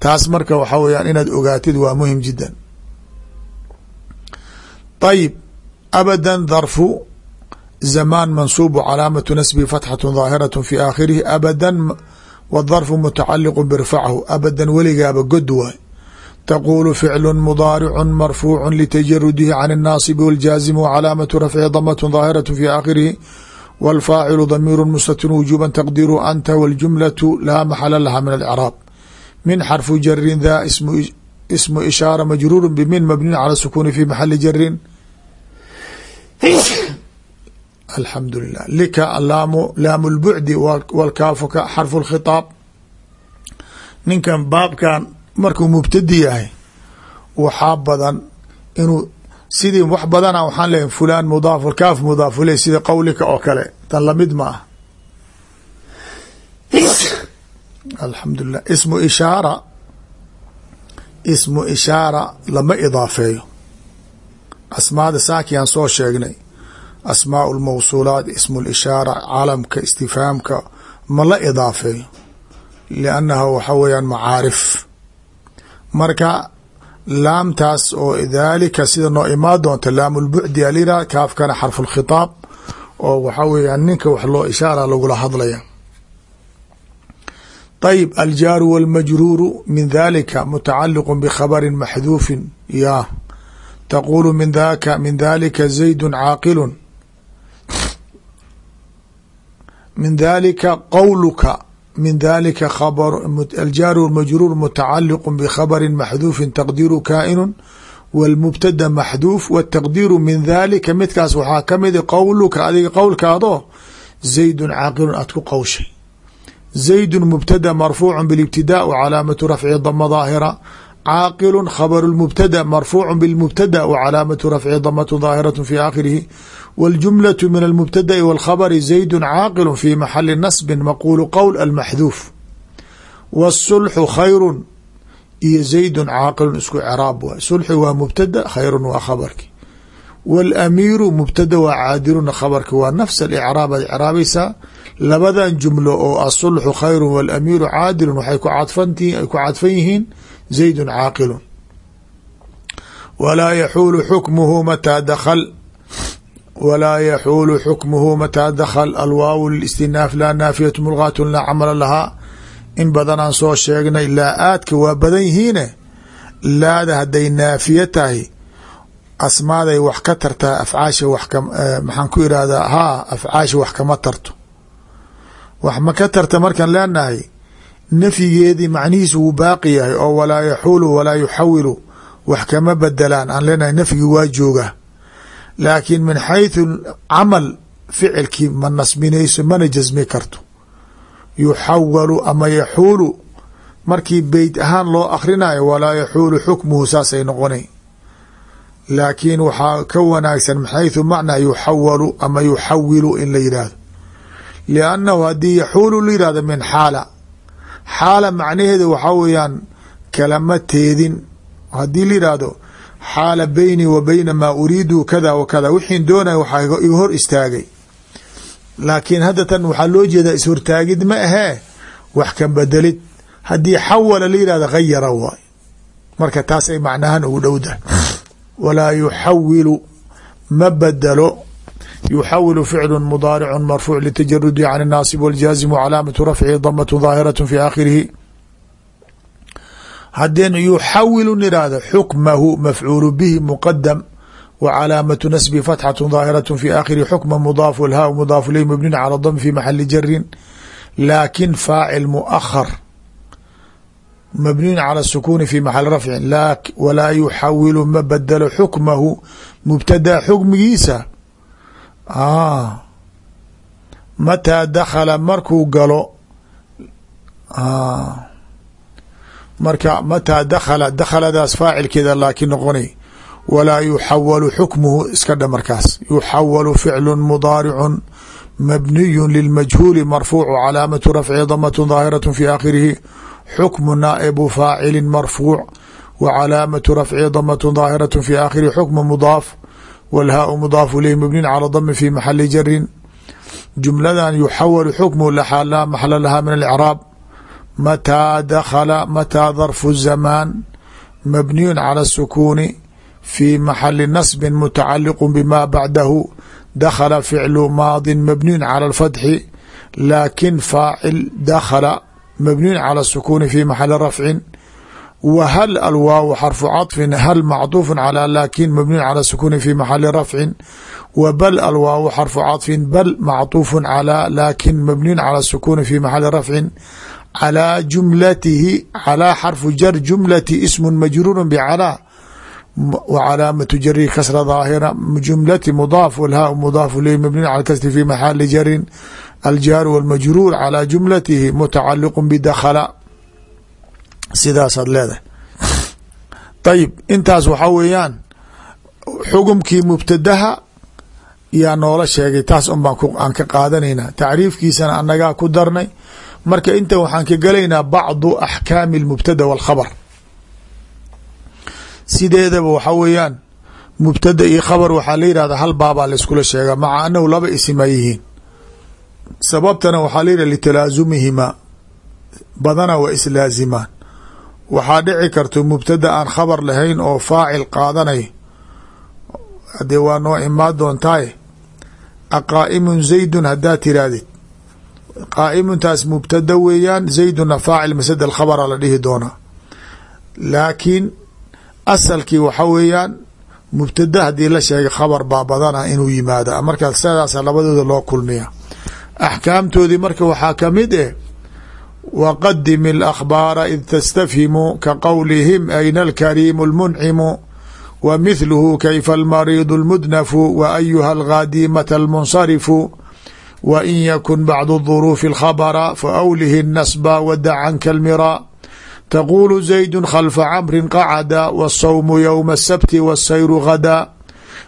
taas marka waxaa weyaan inaad ogaatid waa muhim jiddan ayib abada darfu zamaan mansuub calaamatu nasbi fatxaة ظaahiraة fi aakhirihi abada wdarfu mutacaliq birfachu abadan weligaaba god waay taquulu ficlu mudaaricu marfuucu litajarudihi can الnaasibi wاljaazim wcalaamatu rafci damaة ظaahiraة fi aakhirihi wاlfaacilu damiir mustatir wujuba taqdiru anta wاljumlaة laa maxala laha min اlcraab min xarfu jarin da ismu ishaara majruuru bmin mabniin cala sukuni fi maxali jarin alxamdu lilah lika laamu laamu lbucdi walkaafuka xarfu lkhitaab ninkan baabkan markuu mubtadi yahay waxaa badan inuu sidii wax badana waxaan leeyahy fulan mudaaf kaaf mudaaf iley sida qowlika oo kale tan la mid ma ah alxamdulilah ismu ishaara ismu ishaara lama idaafeeyo. Asmaada saakiyaan soo sheegnay. Asmaau lmawsuulaat ismu lishaara calamka istifaamka ma la idaafeeyo. Liannaha waxa weeyaan macaarif. Marka laamtaas oo daalika sida noo imaa doonta laamulbucdi alira kaafkana xarfu lkhitaab oo waxa weeyaan ninka wax loo ishaara lagula hadlaya ayb aljaaru wاlmajruuru min dalika mutacaliq bkhabri maxduufin ya taqulu min daka min dalika zaydu caaqilu min dalika qowluka min dalika aljaaru wاlmajruur mutacaliq bkhabri maxduufin taqdiiru kaa'inu wاlmubtada maxduuf wاtaqdiiru min dalika midkaas waxaa kamida qowluka adiga qowlkaadoo zaydu caaqilu aad ku qowshay زaيد مبتdأ مرفوع بالابتداء وعلاaمة رفع ضمة ظاaهرة cاaqل خبر المبتdأ مرفوع بالمبتدأ وعلاaمة رفع ضمة ظاaهرة في آkhرihi والجملة من المبتدأ والخبر زaيد cاaqل في محل نصب مقول qول المحذوف والصلح khayر iyo زaيد cاaqل isku cراab w صلxi waa مبتdأ khayr waa khabrki wاlamiiru mubtada waa caadiluna khabarka waa nafs aicraabaad icraabaysaa labadan jumlo oo asulxu khayru wاlamiiru caadilu waxay ku cadfan yihiin zaydu caaqilun walaa yaxuulu xukmuhu mataa dakl walaa yaxuulu xukmuhu mataa dakl لا listinaaf laa naafiyat mulgat laa camala lahaa in badanaan soo sheegnay laa aadka waa badan yihiine laada haday naafiya tahay asmaaday wax ka tartaa afcaasha wax maxaan ku irahdaa haa afcaasha wax kama tarto. Wax ma ka tarta markaan leenahay nafyigeedii macnihiisu wuu baaqi yahay oo walaa yaxuulu walaa yuxawilu wax kama bedelaan aan leenahay nafyigi waa jooga. Laakiin min xayثu camal ficilkii ma nasbinayso mana jasmi karto. Yuxawalu ama yaxuulu markii beyt ahaan loo akrinayo walaa yaxuulu xukmuhu saasay noqonay laakiin waxaa ka wanaagsan min xayثu macnaa yuxawalu ama yuxawilu in la yidhaahdo. Liannahu haddii yaxuulu la yihahdo min xaala. Xaala macnaheeda waxaa weeyaan kalama teedin. Haddii la yihahdo xaala beynii wa beyna maa uriidu kada wa kada wixiin doonaya waxaa iga hor istaagay. Laakiin hadda tan waxaa loo jeedaa ishortaagid ma ahee? Wax ka bedelid. Haddii xawala la yihahdo khayara waay. Marka taas ay macnahan ugu dhowdahay walaa yuxawilu ma bedelo yuxawilu ficlu mudaaricu marfuuc litajarudi can الnaasib wاljaazim wcalaamatu rafcihi damaة ظaahiraة fi aakhirihi haddeen yuxawilu nihahdo xukmahu mafcuulu bihi muqadam wa calaamatu nasbi fatxaة ظaahiraة fi aakhirihi xukma mudaaf lhaa mudaaf ilayh mabnin calى dm fi maxali jarin laakin faacil muahar mabniyu calى الsukuni fi maxali rafcin walaa yuxawilu ma bedelo xukmahu mubtada xukmigiisa mataa dakhala markuu galo marka mataa dakhala dakhaladaas faacilkeeda laakiin noqonay walaa yuxawalu xukmuhu iska dha markaas yuxawalu ficlu mudaaricu mabniyu lilmajhuuli marfuucu calaamatu rafci damatu daahiraة fi aakhirihi xukmu naa'ibu faacilin marfuuc wa calaamatu rafci damatun daahiraة fi aakhiri xukmu mudaaf walhaau mudaafu ilayh mubnin calى dami fi maxali jarin jumladan yuxawalu xukmu laxaa laa maxla lahaa min alcraab mataa dakhala mataa darfu zamaan mabniyun cala sukuuni fi maxali nasbin mutacaliqu bima bacdahu dakhala ficlu maadin mabniyun cala alfatxi laakin faacil dakhala mabniyun cala الsukuuni fi maxali rafcin w hal alwaaw xarfu caطfin hal macطuufu calى lakin mabniyu calى sukuni fi maxali rafcin w bal alwaaw xarfu caطfin bal macطuufu calى lakin mabniyun calى sukuni fi maxali rafcin calىa jumlatihi calىa xarfu jar jumlati ismu majruur bcalىa wcalaamatu jari kasra daahira jumlati mudaaf wlhaa mudaafu li mabni cala kasri fi maxali jarin aljaaru wاlmajruur calى jumlatihi mutacaliq bidakla sidaasaad leedahay ayib intaas waxaa weeyaan xugumkii mubtadaha yaa noola sheegay taas un baan aan ka qaadanayna tacriifkiisana anagaa ku darnay marka inta waxaan ka gelaynaa bacdu axkaami اlmubtada wاlkhabr sideedaba waxaa weeyaan mubtada iyo khabar waxaa la yihahda hal baabaa laiskula sheegaa maca anahu laba isima yihiin sababtana waxaa la yidhah litalaasumihimaa badana waa islaazimaan. Waxaa dhici karto mubtada aan khabar lahayn oo faacil qaadanay. Hadee waa noo imaa doontaaye aqaa'imun zaydun haddaad tirahdid qaa'imuntaas mubtada weeyaan zayduna faacil masad alkhabara la dhihi doonaa laakiin asalkii waxa weeyaan mubtada haddii la sheegay khabar baa badana inuu yimaada. Markaa sidaasa labadooda loo kulmiya axkaamtoodii marka waxaa kamid eh waqadim اlakhbaara id tastafhimu ka qowlihim ayna alkariimu اlmuncimu wa mithluhu kayfa almariidu اlmudnafu wa ayuha algaadimata almunsarifu wa in yakun bacdu duruufi اlkhabra faawlihi الnasba wada canka almira taqulu zaydu khalfa camri qacada wالsawmu ywma الsabti wالsayru gada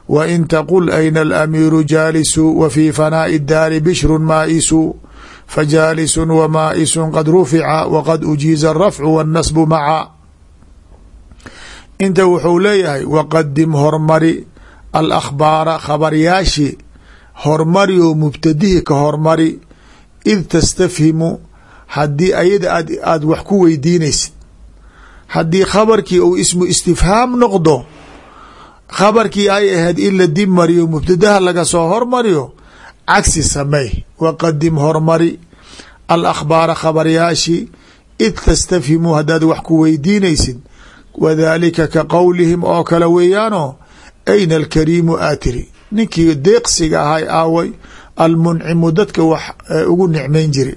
w in taqul ayna alamiiru jaalisu wa fii fanaa'i daari bishru maa'isu fajaalisu wmaa'isu qad rufica waqad ujiiza arafcu wاnnasbu maca inta wuxuu leeyahay waqadim hormari alakhbaara khabaryaashi hormari oo mubtadihi ka hormari id tastafhimu haddii ayada aad aada wax ku weydiinaysid haddii khabarkii uu ismu istifhaam noqdo khabarkii ay ahayd in la dib mariyo mubtadaha laga soo hormariyo cagsi sameey waqadim hormari. Alakhbaara khabaryaashi id tastafhimu haddaad wax ku weydiinaysid wadaalika ka qowlihim oo kale weeyaano ayna alkariimu aatiri. Ninkii deeqsiga ahay aaway almuncimu dadka wax ugu nicmayn jiri.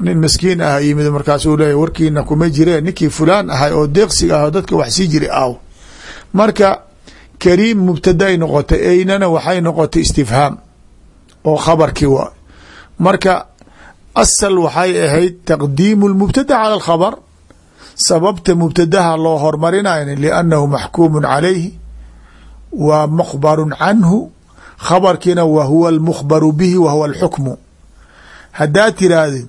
Nin maskiin ah yimid markaasuu leeya warkiina kuma jireen. Ninkii fulaan ahay oo deeqsiga ah oo dadka wax sii jiri aaw marka kariim mubtaday noqotay eynana waxay noqotay istifhaam oo khabarkii waa. Marka asal waxay ahayd taqdiimu lmubtada cala alkhabar sababta mubtadaha loo hormarinayn liannahu maxkuumu calayhi waa mukhbaru canhu khabarkiina wa huwa almukhbaru bihi wa huwa alxukmu. Haddaad tirahdid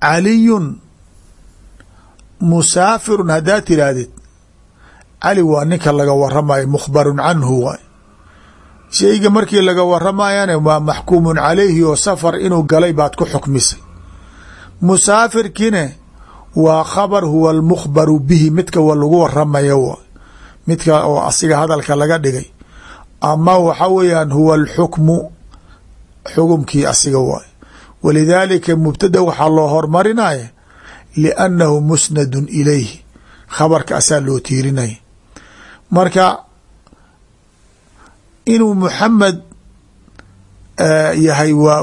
caliyun musaafirun haddaad tirahdid cali waa ninka laga waramayo mukhbarun canhu waay. Shayga markii laga waramayana waa maxkuumun calayhi oo safar inuu galay baad ku xukmisay. Musaafirkine waa khabar huwa almukhbaru bihi midka wa lagu waramayo waay. Midka oo asiga hadalka laga dhigay. Ama waxa weeyaan huwa alxukmu xukumkii asiga waay. Walidaalika mubtada waxaa loo hormarinaya liannahu musnadun ilayhi. Khabarka asaa loo tiirinaya marka inuu muxamed yahay waa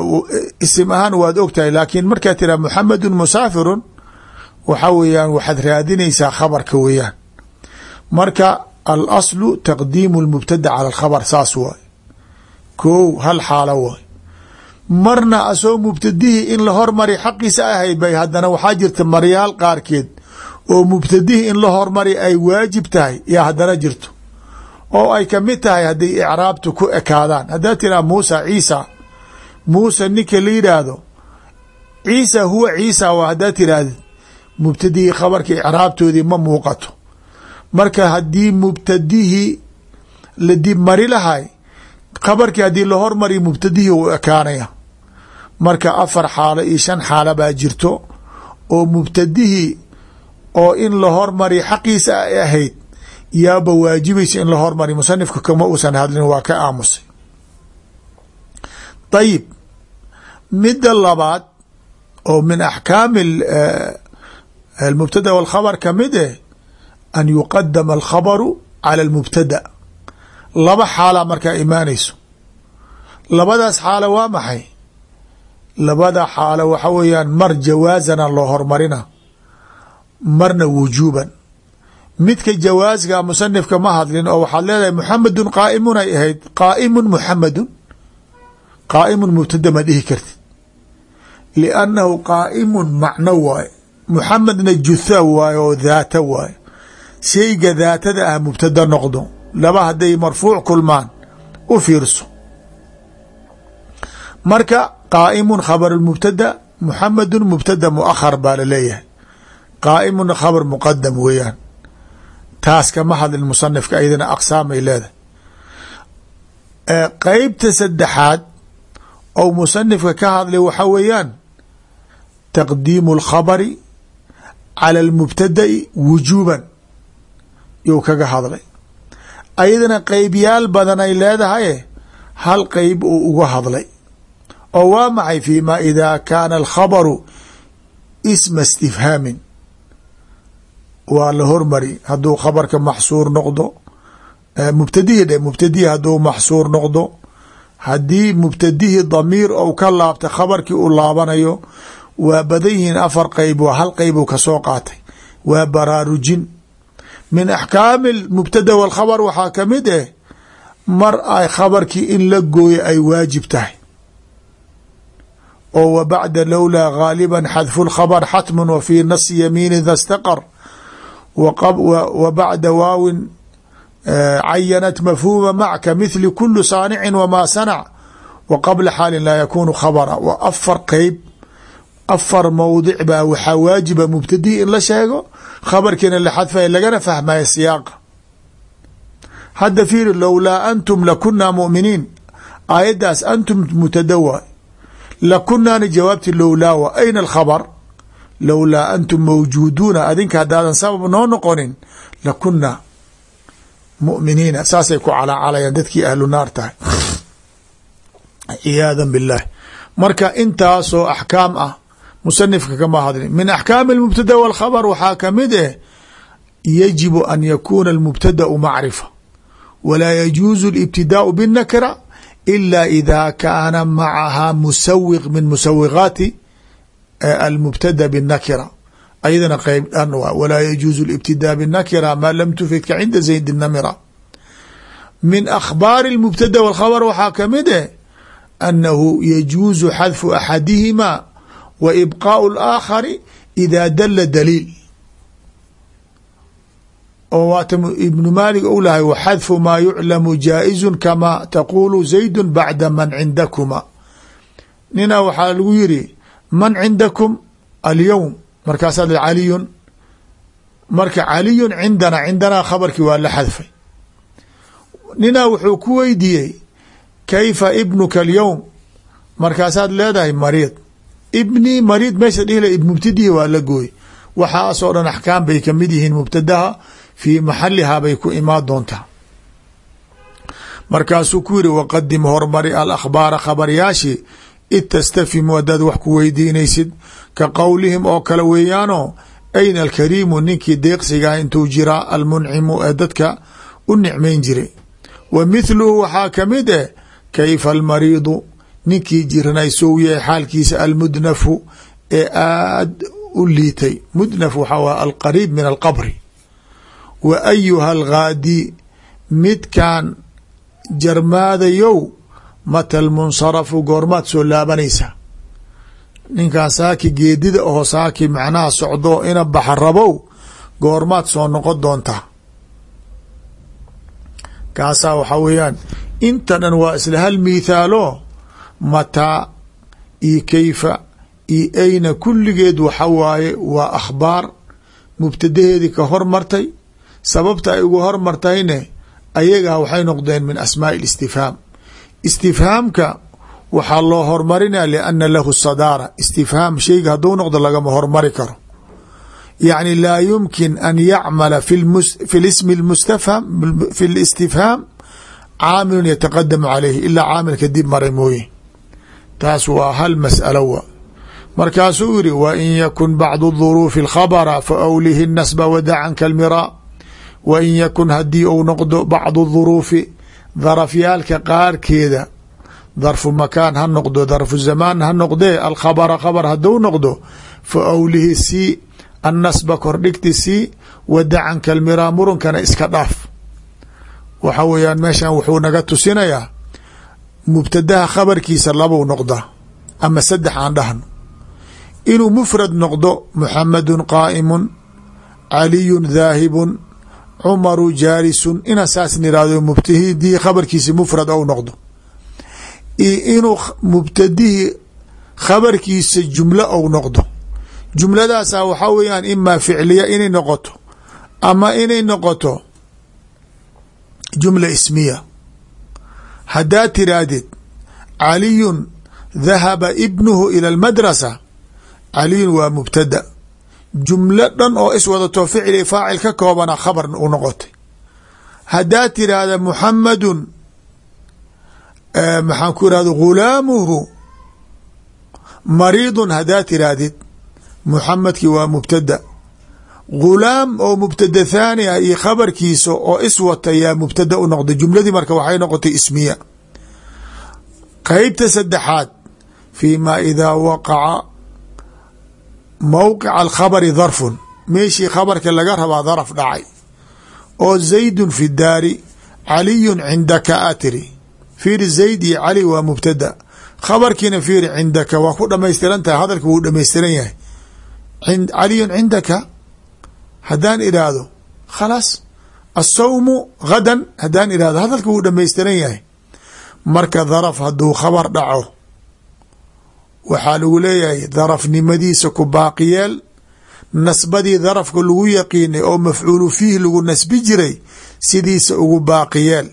isim ahaan waad ogtahay laakiin markaa tira muxamedun musaafirun waxa weeyaan waxaad raadinaysaa khabarka weeyaan. Marka alaslu taqdiimu lmubtada cala alkhabar saas waay. Kow hal xaalo waay. Marna asoo mubtadihii in la hormari xaqiisa ahayd bay haddana waxaa jirta maryaal qaarkeed oo mubtadihii in la hormari ay waajib tahay yaa haddana jirto. Oo ay ka mid tahay hadday icraabtu ku ekaadaan. Haddaad tiraa muusa ciisa. Muusa ninka la yidhaahdo ciisa huwa ciisa waa haddaad tirahdid. Mubtadihii khabarka icraabtoodii ma muuqato. Marka haddii mubtadihii la dib mari lahay khabarkii haddii la hormari mubtadihii u ekaanaya marka afar xaalo iyo shan xaalo baa jirto oo mubtadihii oo in la hormari xaqiisa ay ahayd yaaba waajibaysa in la hormari musanifka kama uusan hadlin waa ka aamusay. Ayib midda labaad oo min axkaami almubtada walkhabar ka mid eh an yuqadama alkhabaru cala almubtada. Laba xaala markaa imaanayso. Labadaas xaalo waa maxay? Labada xaalo waxa weeyaan mar jawaazana loo hormarina marna wujuuban. Midka jawaasga musanifka ma hadlin oo waxaad leedahay muxamedun qaaimun ay ahayd. Qaaimun muxamedun qaaimun mubtada ma dhihi kartid. Liannahu qaaimun macno waaye. Muxamedna jutha waaye oo daata waaye. Shayga daatada ah mubtada noqdo. Laba hadday marfuuc kulmaan u fiirso. Marka qaaimun khabar mubtada muxamedun mubtada muakhar baa la leeyahay qaaimun khabar muqadam weeyaan taas kama hadlin musanifka iyadana aqsaamay leedahay qeybta saddexaad ou musanifka ka hadlay waxa weeyaan taqdiimu اlkhabari cala اlmubtada'i wujuuban you kaga hadlay ayadana qeybyaal badan ay leedahaye hal qeyb uu uga hadlay oo waa maxay fima ida kaana alkhabaru isma istifhaamin waa la hormari. Hadduu khabarka maxsuur noqdo mubtadihi dhe mubtadihi hadduu maxsuur noqdo haddii mubtadihi damiir ou ka laabta khabarkii u laabanayo waa badan yihiin afar qeyb waa hal qeybuu ka soo qaatay. Waa baraarujin. Min axkaami mubtada walkhabar waxaa ka mid eh mar ay khabarkii in la gooyo ay waajib tahay. Oo wa bacda lowlaa gaaliba xadfu lkhabr xatmu wa fii nasi yamiini da staqar wa bacda waawin cayanat mafhuuma macka mithli kulu saanicin wamaa sanac wa qabla xaalin laa yakunu khabra wa afar qeyb afar mowdic baa waxaa waajiba mubtadihi in la sheego khabarkiina la xadfaya lagana fahmaya siyaaqa. Hadda fiiri lowlaa antum lakunaa mu'miniin aayaddaas antum mutadawa lakunaani jawaabti lowlaa wa ayna alkhabr lowlaa antum mawjuuduuna adinka haddaadan sabab noo noqonin lakunaa mu'miniina saasay ku calaacalayaan dadkii ahlu naar tahay ciyaada biاllah marka intaasoo axkaam ah musanifka kama hadlin min axkaami اlmubtada wاlkhabr waxaa kamid eh yajibu an yakuuna اlmubtadau macrifa walaa yajuuzu اlibtidaau bالnakra ila ida kaana macaha musawiq min musawiqaati almubtada bالnakira ayadana qeyb dhan wa walaa yajuuzu اlibtidaa bالnakira maa lam tufidka cinda zayd الnamira min akhbaari اlmubtada wاlkhabr waxaa kamid eh annahu yajuuzu xadfu axadihima wa ibqaau اlaakhari ida dala daliil oo waata ibnu maalik ou lahay waxadfu maa yuclamu jaa'izu kama taqulu zaydu bacda man cindakuma nina waxaa lagu yiri man cindakum alyowm markaasaa caliyun. Marka caliyun cindana cindanaa khabarkii waa la xadfay. Ninaa wuxuu ku weydiiyey kayfa ibnuka alyowm? Markaasaad leedahay mariid. Ibnii mariid meesha dhihila mubtadihi waa la gooy waxaasoo dhan axkaam bay ka mid yihiin mubtadaha fii maxalihaa bay ku imaan doontaa. Markaasuu ku yiri waqadim hormari alakhbaara khabaryaashii id tastafhimu hadaad wax ku weydiinaysid ka qowlihim oo kale weeyaano ayna alkariimu ninkii deeqsigaa intuu jiraa almuncimu ee dadka u nicmayn jiray. Wa mithluhu waxaa ka mid eh kayfa almariidu ninkii jiranay sow yahay xaalkiisa almudnafu ee aad u liitay. Mudnaf waxaa wa alqariib min alqabri. Wa ayuha alghaadi midkan jarmaadayow mata lmunsarafu goormaad soo laabanaysa. Ninkan saaki geedida aho saaki macnaha socdo ina baxa rabow goormaad soo noqon doontaa kaasaa waxaa weeyaan inta dhan waa isla hal mithaalo mataa iyo kayfa iyo ayna kulligeed waxa waaye waa akhbaar mubtadaheedii ka hormartay sababta ay ugu hormartayne ayagaa waxay noqdeen min asmaaءi اlistifhaam istifhaamka waxaa loo hormarinaya liana lahu sadaara. Istifhaam shayga hadduu noqdo lagama hormari karo. Yacni laa yumkin an yacmala fi lismi mustafham fi listifhaam caamilun yataqadamu calayhi ilaa caamilka dib maray mooye. Taas waa hal mas'alo wa. Markaasuu yiri wa in yakun bacdu duruufi اlkhabra faawlihi nasba wadacanka almiraa wa in yakun haddii uu noqdo bacdu duruufi darafyaalka qaarkeeda darfu makaan ha noqdo darfu zamaan ha noqdee alkhabra khabr hadduu noqdo fa awlihi si annasba kordhigtisii wadacanka almiraa murunkana iska dhaaf. Waxa weeyaan meeshan wuxuu naga tusinayaa mubtadaha khabarkiisa labou noqdaa ama saddex aan dhahno inuu mufrad noqdo muxamedun qaa'imun caliyun daahibun cumaru jaalisun inaan saas nirahdo mubtahidii khabarkiisi mufrad ou noqdo. Iyo inuu mubtadihii khabarkiisa jumlo ou noqdo. Jumladaasa waxaa weeyaan imaa ficliya inay noqoto ama inay noqoto jumla ismiya. Haddaad tiraahdid caliyun dahaba ibnuhu ila almadrasa caliyun waa mubtada jumlo dhan oo iswadato ficli faacil ka koobana khabar u noqotay. Haddaad tiraahda muxamadun maxaan ku irahda ghulaamuhu mariidun haddaad tiraahdid muxamedki waa mubtada. Ghulaam oo mubtada thaani ah iyo khabarkiisa oo iswata yaa mubtada u noqday. Jumladii marka waxay noqotay ismiya. Qeybta saddexaad fii ma idaa waqaca mowqica alkhabari darfun. Meeshii khabarka laga rabaa daraf dhacay. Oo zaydun fi daari caliyun cindaka a tiri. Fiiri zayd iyo cali waa mubtada. Khabarkiina fiiri cindaka waa ku dhamaystiran tahay hadalka wuu dhamaystiran yahay. Caliyun cindaka haddaan idhaahdo khalaas asawmu gadan haddaan idhahdo hadalka wuu dhamaystiran yahay. Marka daraf hadduu khabar dhaco waxaa lagu leeyahay darafnimadiisa ku baaqiyeel nasbadii darafka lagu yaqiinay oo mafcuulu fiih lagu nasbi jiray sidiisa ugu baaqiyeel.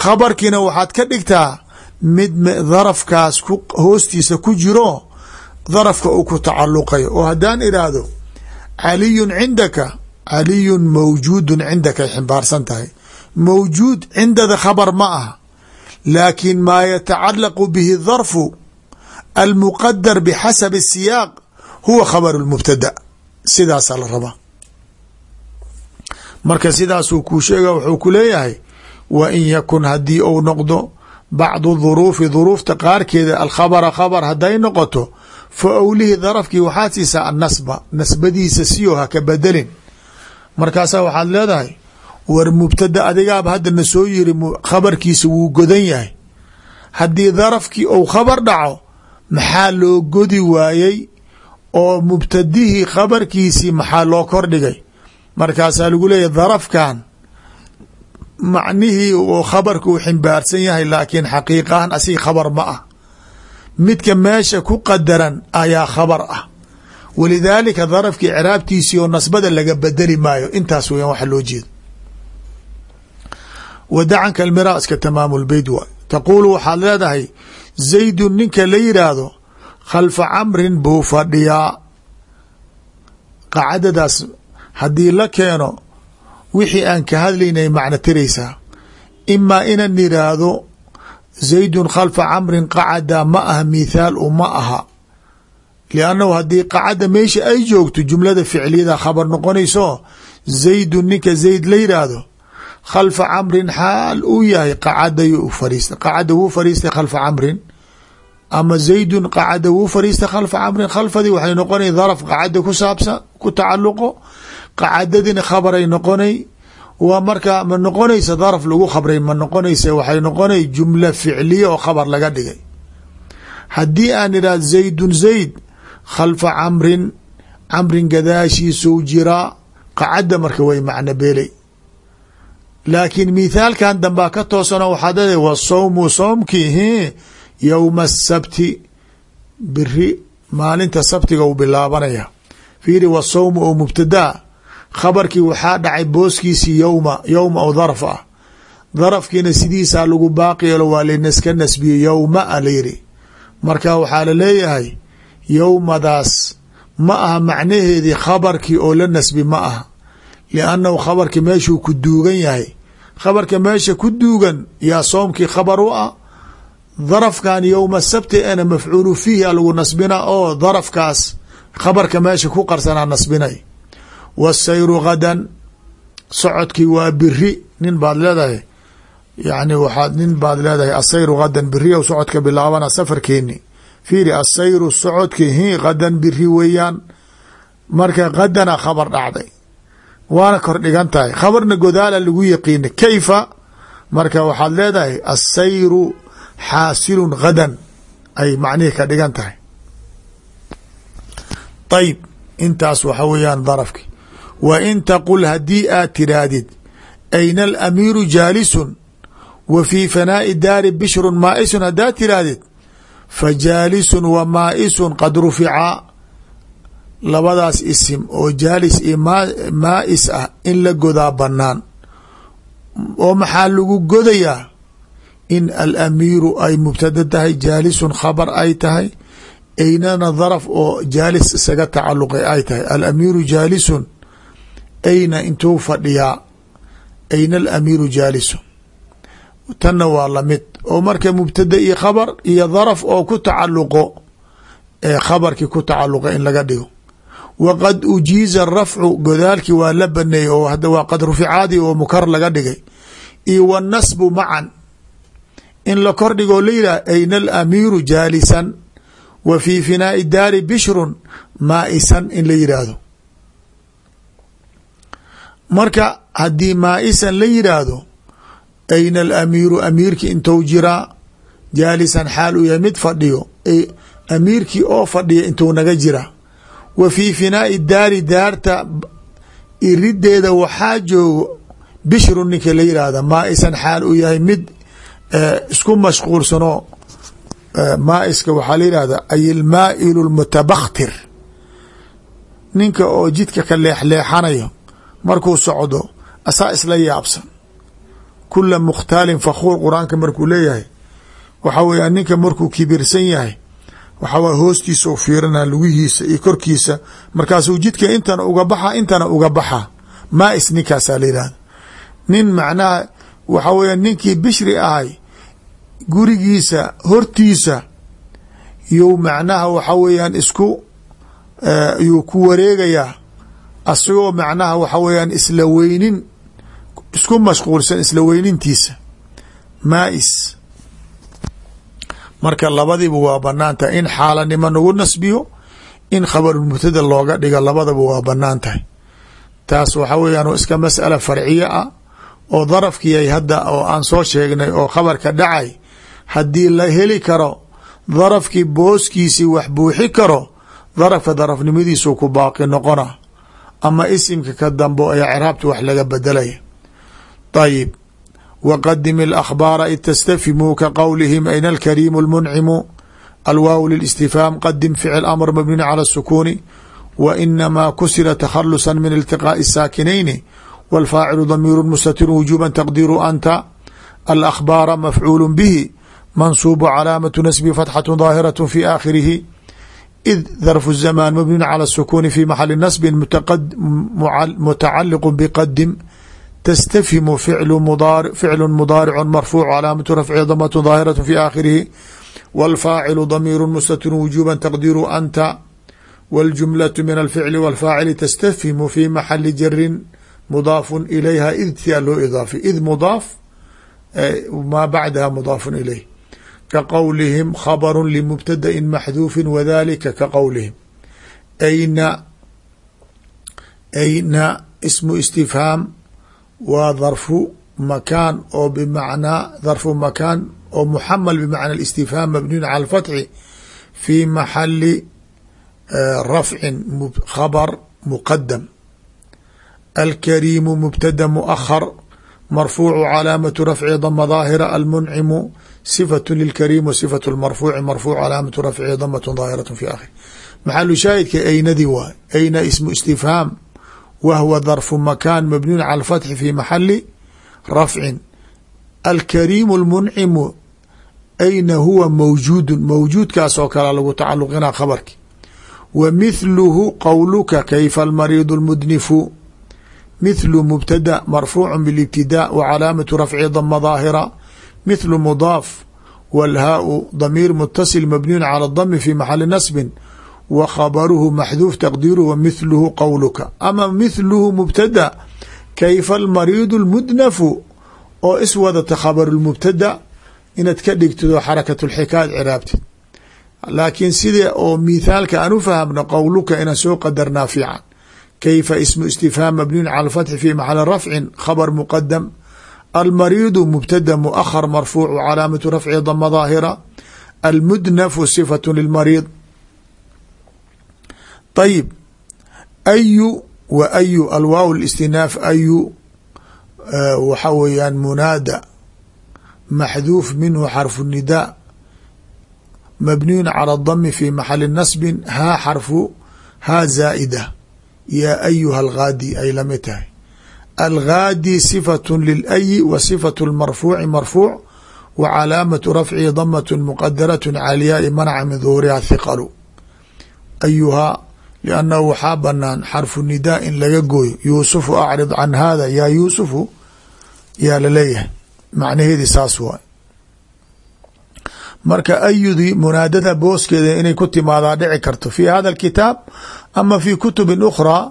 Khabarkiina waxaad ka dhigtaa mid darafkaas hoostiisa ku jiro darafka uu ku tacaluqayo oo haddaan idhaahdo caliyun cindaka caliyun mawjuudun cindaka ay ximbaarsan tahay. Mawjuud cindada khabar ma aha laakin maa yatacalaqu bihi darfu almuqadar bixasabi الsiyaaq huwa khabar اlmubtada sidaasaa la rabaa marka sidaasuu kuu sheega wuxuu ku leeyahay wa in yakun haddii uu noqdo bacdu duruufi duruufta qaarkeeda alkhabara khabar hadday noqoto fa awlihi darafkii waxaad siisaa annasba nasbadiisa siyo ha ka bedelin markaasaa waxaad leedahay war mubtada adigaaba hadda na soo yiri khabarkiisa wuu godan yahay haddii darafkii uu khabar dhaco maxaa loo godi waayey oo mubtadihii khabarkiisii maxaa loo kordhigay markaasaa lagu leeyahy darafkan macnihii oo khabarka uu ximbaarsan yahay laakiin xaqiiqahan asig khabar ma ah. Midka meesha ku qadaran ayaa khabar ah. Walidaalika darafkii ciraabtiisii oo nasbada laga bedeli maayo intaas weyan waxa loo jeedo. Wadacanka almira iska tamaamu lbeyt waay. Taquulu waxaad leedahay zaydun ninka la yiraahdo khalfa camrin buu fadhiyaa. Qacadadaas haddii la keeno wixii aan ka hadlaynay macno tiraysaa imaa inan yiraahdo zaydun khalfa camrin qacada ma aha mithaal u ma aha. Liannahu haddii qacada meesha ay joogto jumlada ficliyada khabar noqonayso zaydun ninka zayd la yiraahdo khalfa camrin xaal uu yahay qacadayu fariista qacada wuu fariistay khalfa camrin. Ama zaydun qacada wuu fariistay khalfa camrin. Khalfadii waxay noqonay daraf qacada ku saabsan ku tacaluqo qacadadina khabaray noqonay. Waa markaa ma noqonaysa daraf lagu khabray ma noqonaysa waxay noqonay jumla ficliya oo khabar laga dhigay. Haddii aan idhahd zaydun zayd khalfa camrin camrin gadaashiisuu jiraa. Qacada marka way macno laakiin mithaalkan dambaa ka toosano waxaad leedahay wa sawmu soomkii yowma asabti biri maalinta sabtiga uu bilaabanaya. Fiiri wa sawmu oo mubtadaa khabarkii waxaa dhacay booskiisii yowma yowma oo darf ah darafkiina sidiisaa lagu baaqi yeelo waa lanaska nasbiyey yowma a layiri marka waxaa la leeyahay yowmadaas ma aha macnaheedii khabarkii oo la nasbi ma aha liannahu khabarki meeshuu ku duugan yahay khabarka meesha ku duugan yaa soomkii khabar u ah darafkan yowma sabti ana mafcuulu fiihi lagu nasbina oo darafkaas khabarka meesha ku qarsanaa nasbinay wasayru gadan socodkii waa biri nin baad leedahay yani waxaad nin baad leedahay asayru gadan biri ou socodka bilaabana safarkeeni fiiri asayru socodki hi gadan biri weeyaan marka kadana khabar dhacday waana kor dhigan tahay. Khabarna godaala lagu yaqiina kayfa? Marka waxaad leedahay asayru xaasilun hadan ay macnihii ka dhigan tahay. Ayib intaas waxa weeyaan darafki wa in taqul haddii aad tiraahdid ayna alamiiru jaalisun wa fii fanaa'i daari bishrun maa'isun haddaad tiraahdid fa jaalisun wa maa'isun qad ruficaa labadaas isim oo jaalis iyo maa'is ah in la godaa bannaan. Oo maxaa lagu godayaa? In alamiiru ay mubtada tahay jaalisun khabar ay tahay aynana daraf oo jaalis isaga tacaluqay ay tahay. Alamiiru jaalisun ayna intuu fadhiyaa ayna alamiiru jaalisun. Tanna waa la mid oo marka mubtada iyo khabar iyo daraf oo ku tacaluqo ee khabarkii ku tacaluqa in laga dhigo waqad ujiiza rafcu godaalkii waa la baneeyey oo waa qad ruficaadi oo mukar laga dhigay. iyo wanasbu macan in la kor dhigoo la yidhah ayna alamiiru jaalisan wa fii finaa'i daari bishrun maa'isan in la yidhaahdo. Marka haddii maa'isan la yidhaahdo ayna alamiiru amiirki intou jiraa jaalisan xaal uu yahay mid fadhiyo. amiirkii oo fadhiya intuu naga jira wa fii finaa'i daari daarta irideeda waxaa joogo bishrun ninka la yidhaahda maa'isan xaal uu yahay mid isku mashquulsanoo maaiska waxaa la yihahda ay ilmaa'ilu lmutabaktir ninka oo jidka ka leexleexanayo markuu socdo asaa isla yaabsan. Kula mukhtaalin fakhuur qur'aanka markuu leeyahay waxaa weya ninka markuu kibirsan yahay waxaa hoostiisa u fiirina lugihiisa iyo korkiisa. Markaasuu jidka intana uga baxa intana uga baxa. Maais ninkaasaa la yihahda nin macnaha waxaa weya ninkii bishri ahay gurigiisa hortiisa you macnaha waxa weeyaan isku yuu ku wareegayaa asagoo macnaha waxa weeyaan isla weynin isku mashquulsan isla weynintiisa. Maais marka labadiiba waa banaan in xaalanimo nagu nasbiyo in khabarulmubtada looga dhiga labadaba waa bannaan tahay taas waxa weeyaan iska mas'ala farciya ah oo darafkiyay hadda oo aan soo sheegnay oo khabarka dhacay haddii la heli karo darafkii booskiisii wax buuxi karo darafka darafnimadiisu ku baaqi noqona ama isimka ka dambo ee ciraabta wax laga bedelaya ayib waqadim اlakhbaara id tastafimuu ka qowlihim ayna alkariimu اlmuncimu alwaaw lilistifhaam qadim ficil amr mabniin cala الsukuuni wa inamaa kusira takhalusa min iltiqaaءi الsaakinayni wاlfaacilu damiiru mustatiru wujuba taqdiiru anta alakhbaara mafcuulu bihi mansuubu calaamatu nasbi fatxatu daahiraة fi aakhirihi id darfu الzamaan mabniin cala الsukuuni fi maxali nasbi mutacaliq bqadim tstfhimu ficlu mudaaricu marfuuc calaamatu rafci damatu daahiraة fi aakhirihi wاlfaacilu damiiru mustatiru wujuba taqdiiru anta wاljumlaة min alficli wاlfaacili tstafhimu fi maxali jarin mudaafu ilayha id tia loo idaafi id mudaaf maa bacdaha mudaafu ilayh ka qowlihim khabru limubtadain maxduufi wadalika ka qowlihim ayna ayna ismu istifhaam waa dharfu makaan oo bimacnaa dharfu makaan oo muxamal bimacna istifhaam mabniyun cala alfatxi fi maxali eh, rafcin khabar muqadam alkariimu mubtada muahar marfuucu calaamatu rafci dama daahira almuncimu sifatu lilkariim sifatu lmarfuuci marfuuc calaamatu rafcihi damatun daahiratu fi akhir maxalu shaahidka aynadii waay ayna ismu istifhaam wa hwa darfu makan mabniyun cala alfatxi fi maxali rafcin alkariimu lmuncimu ayna huwa mawjuudun mawjuudkaasoo kale lagu tacaluqinaa khabarki wa mithluhu qowluka kayfa almariidu lmudnifu mithlu mubtada marfuucu bilibtidaa wa calaamatu rafci dama daahira mithlu mudaaf walhaau damiir mutasil mabniyun cala dami fi maxali nasbin w khabruhu maxduuf taqdiiruhu mithluhu qowluka ama mithluhu mubtada kayfa almariidu lmudnafu oo iswadata khabaru lmubtada inaad ka dhigtid oo xarakat lxikaaya ciraabtid laakiin sida oo mithaalka aan u fahamno qowluka inaan soo qadarnaa fiican? Kayfa ismu istifhaam mabniyun cala alfatxi fi maxali rafcin khabar muqadam almariidu mubtada muahar marfuuc calaamatu rafci dama daahira. Almudnafu sifatu lilmariid ayib ayu wa ayu alwaaw listinaaf ayu waxa weeyaan munaada maxduuf minhu xarfu nidaa mabniyun cala dami fi maxali nasbin haa xarfu haa zaa'ida yaa ayuha algaadi ay la mid tahay algaadi sifatu lilayi wa sifatu lmarfuuci marfuuc wa calaamatu rafcihi damat muqadarat calyaai manaca min duhuriha hiqalu ayuhaa liannahu waxaa banaan xarfu nidaa in laga gooyo yuusufu acrid can hada yaa yuusufu yaa la leeyahay macnaheedi saas waay marka ayudii munaadada booskeeda inay ku timaadaa dhici karto fi hada alkitaab ama fi kutubin ukhraa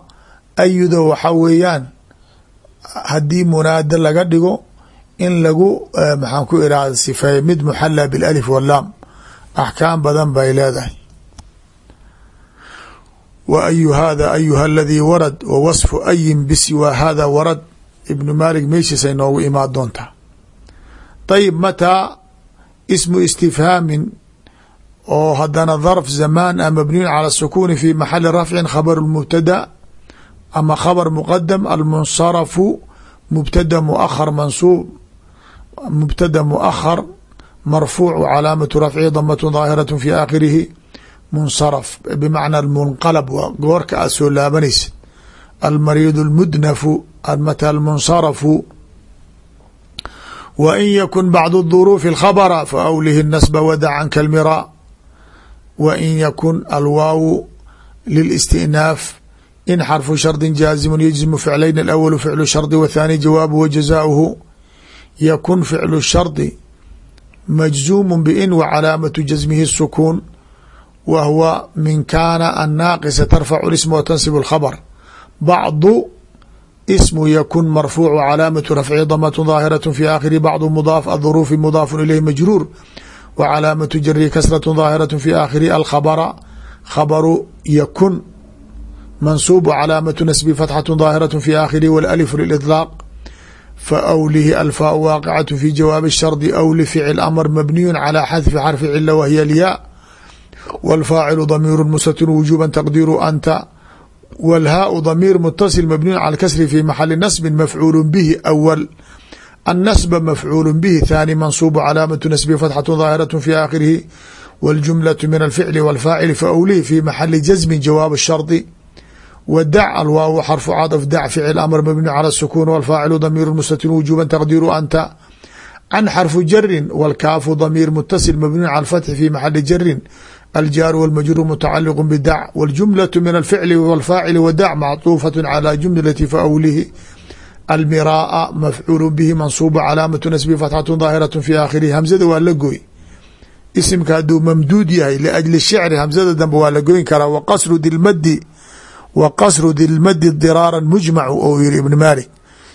ayuda waxa weeyaan haddii munaada laga dhigo in lagu maxaan ku irahda sifeeye mid muxala bilalif walaam axkaam badan bay leedahay wa ayu hada ayuha aladii warad wa wasfu ayin bisiwaa hada warad. Ibnu maalik meeshiisay noogu imaan doontaa. Ayib mataa ismu istifhaamin oo hadana dharf zamaan a mabniyun cala sukuni fi maxali rafcin khabaru mubtada ama khabar muqadam almunsarafu mubtada muahar mansuub mubtada muahar marfuuc calaamatu rafcihi damat daahiraة fi aakhirihi munsaraf bimacna almunqalab waa goorka aad soo laabanaysid. Almariidu almudnafu mata almunsarafu. Wa in yakun bacdu duruufi alkhabra faawlihi nasba wadacanka almiraa wa in yakun alwaawu lilistinaaf in xarfu shardi jaazimu yajzimu ficlayn alawalu ficlu shardi wathaani jawaabu wa jazaauhu. Yakun ficlu shardi majzuumu bin wa calaamatu jasmihi sukuun wa huwa min kaana annaaqisa tarfacu ism wa tansib اlkhabr bacdu ismu yakun marfuucu calaamatu rafci damatu daahiraة fi aakhiri bacdu mudaaf aلظuruufi mudaafu ilayh majruur wa calaamatu jari kasraة daahiraة fi aakhiri alkhabra khabaru yakun mansuubu calaamatu nasbi fatxaة daahiraة fi aakhiri wاlalif lilطlaaq faawlihi alfaau waaqicaة fi jawaabi الshardi awli ficil amr mabniyu calى xadfi xarfi cila wahiy alyaa wاlfaacilu damiir mustatir wujuba taqdiiru anta wاlhaau damiir mutasil mabniyu cala kasri fi maxali nasbi mafcuul bihi awl النسب مفعول به ثاني منصوب علامة نسبه فتحة ظاهرة في آخره والجملة من الفعل والفاعل فأوليه في محل جزم جواب الشرط ودع الواو حرف عطف دع فعل أمر مبني على السكون والفاعل ضمير مستتر وجوبا تقدير أنت عن حرف جر والكاف ضمير متصل مبني على الفتح في محل جر الجار والمجرور متعلق بدع والجملة من الفعل والفاعل ودع معطوفة على جملة فأوليه almiraa'a mafcuulu bihi mansuuba calaamatu nasbi fatxatu daahiratu fi aakhirihi hamzada waa la goy isimka hadduu mamduud yahay liajli shicri hamzada dambe waa la goyn karaa wa qasru dilmadi wa qasru dilmadi diraaran mujmacu ou yiri ibn maalik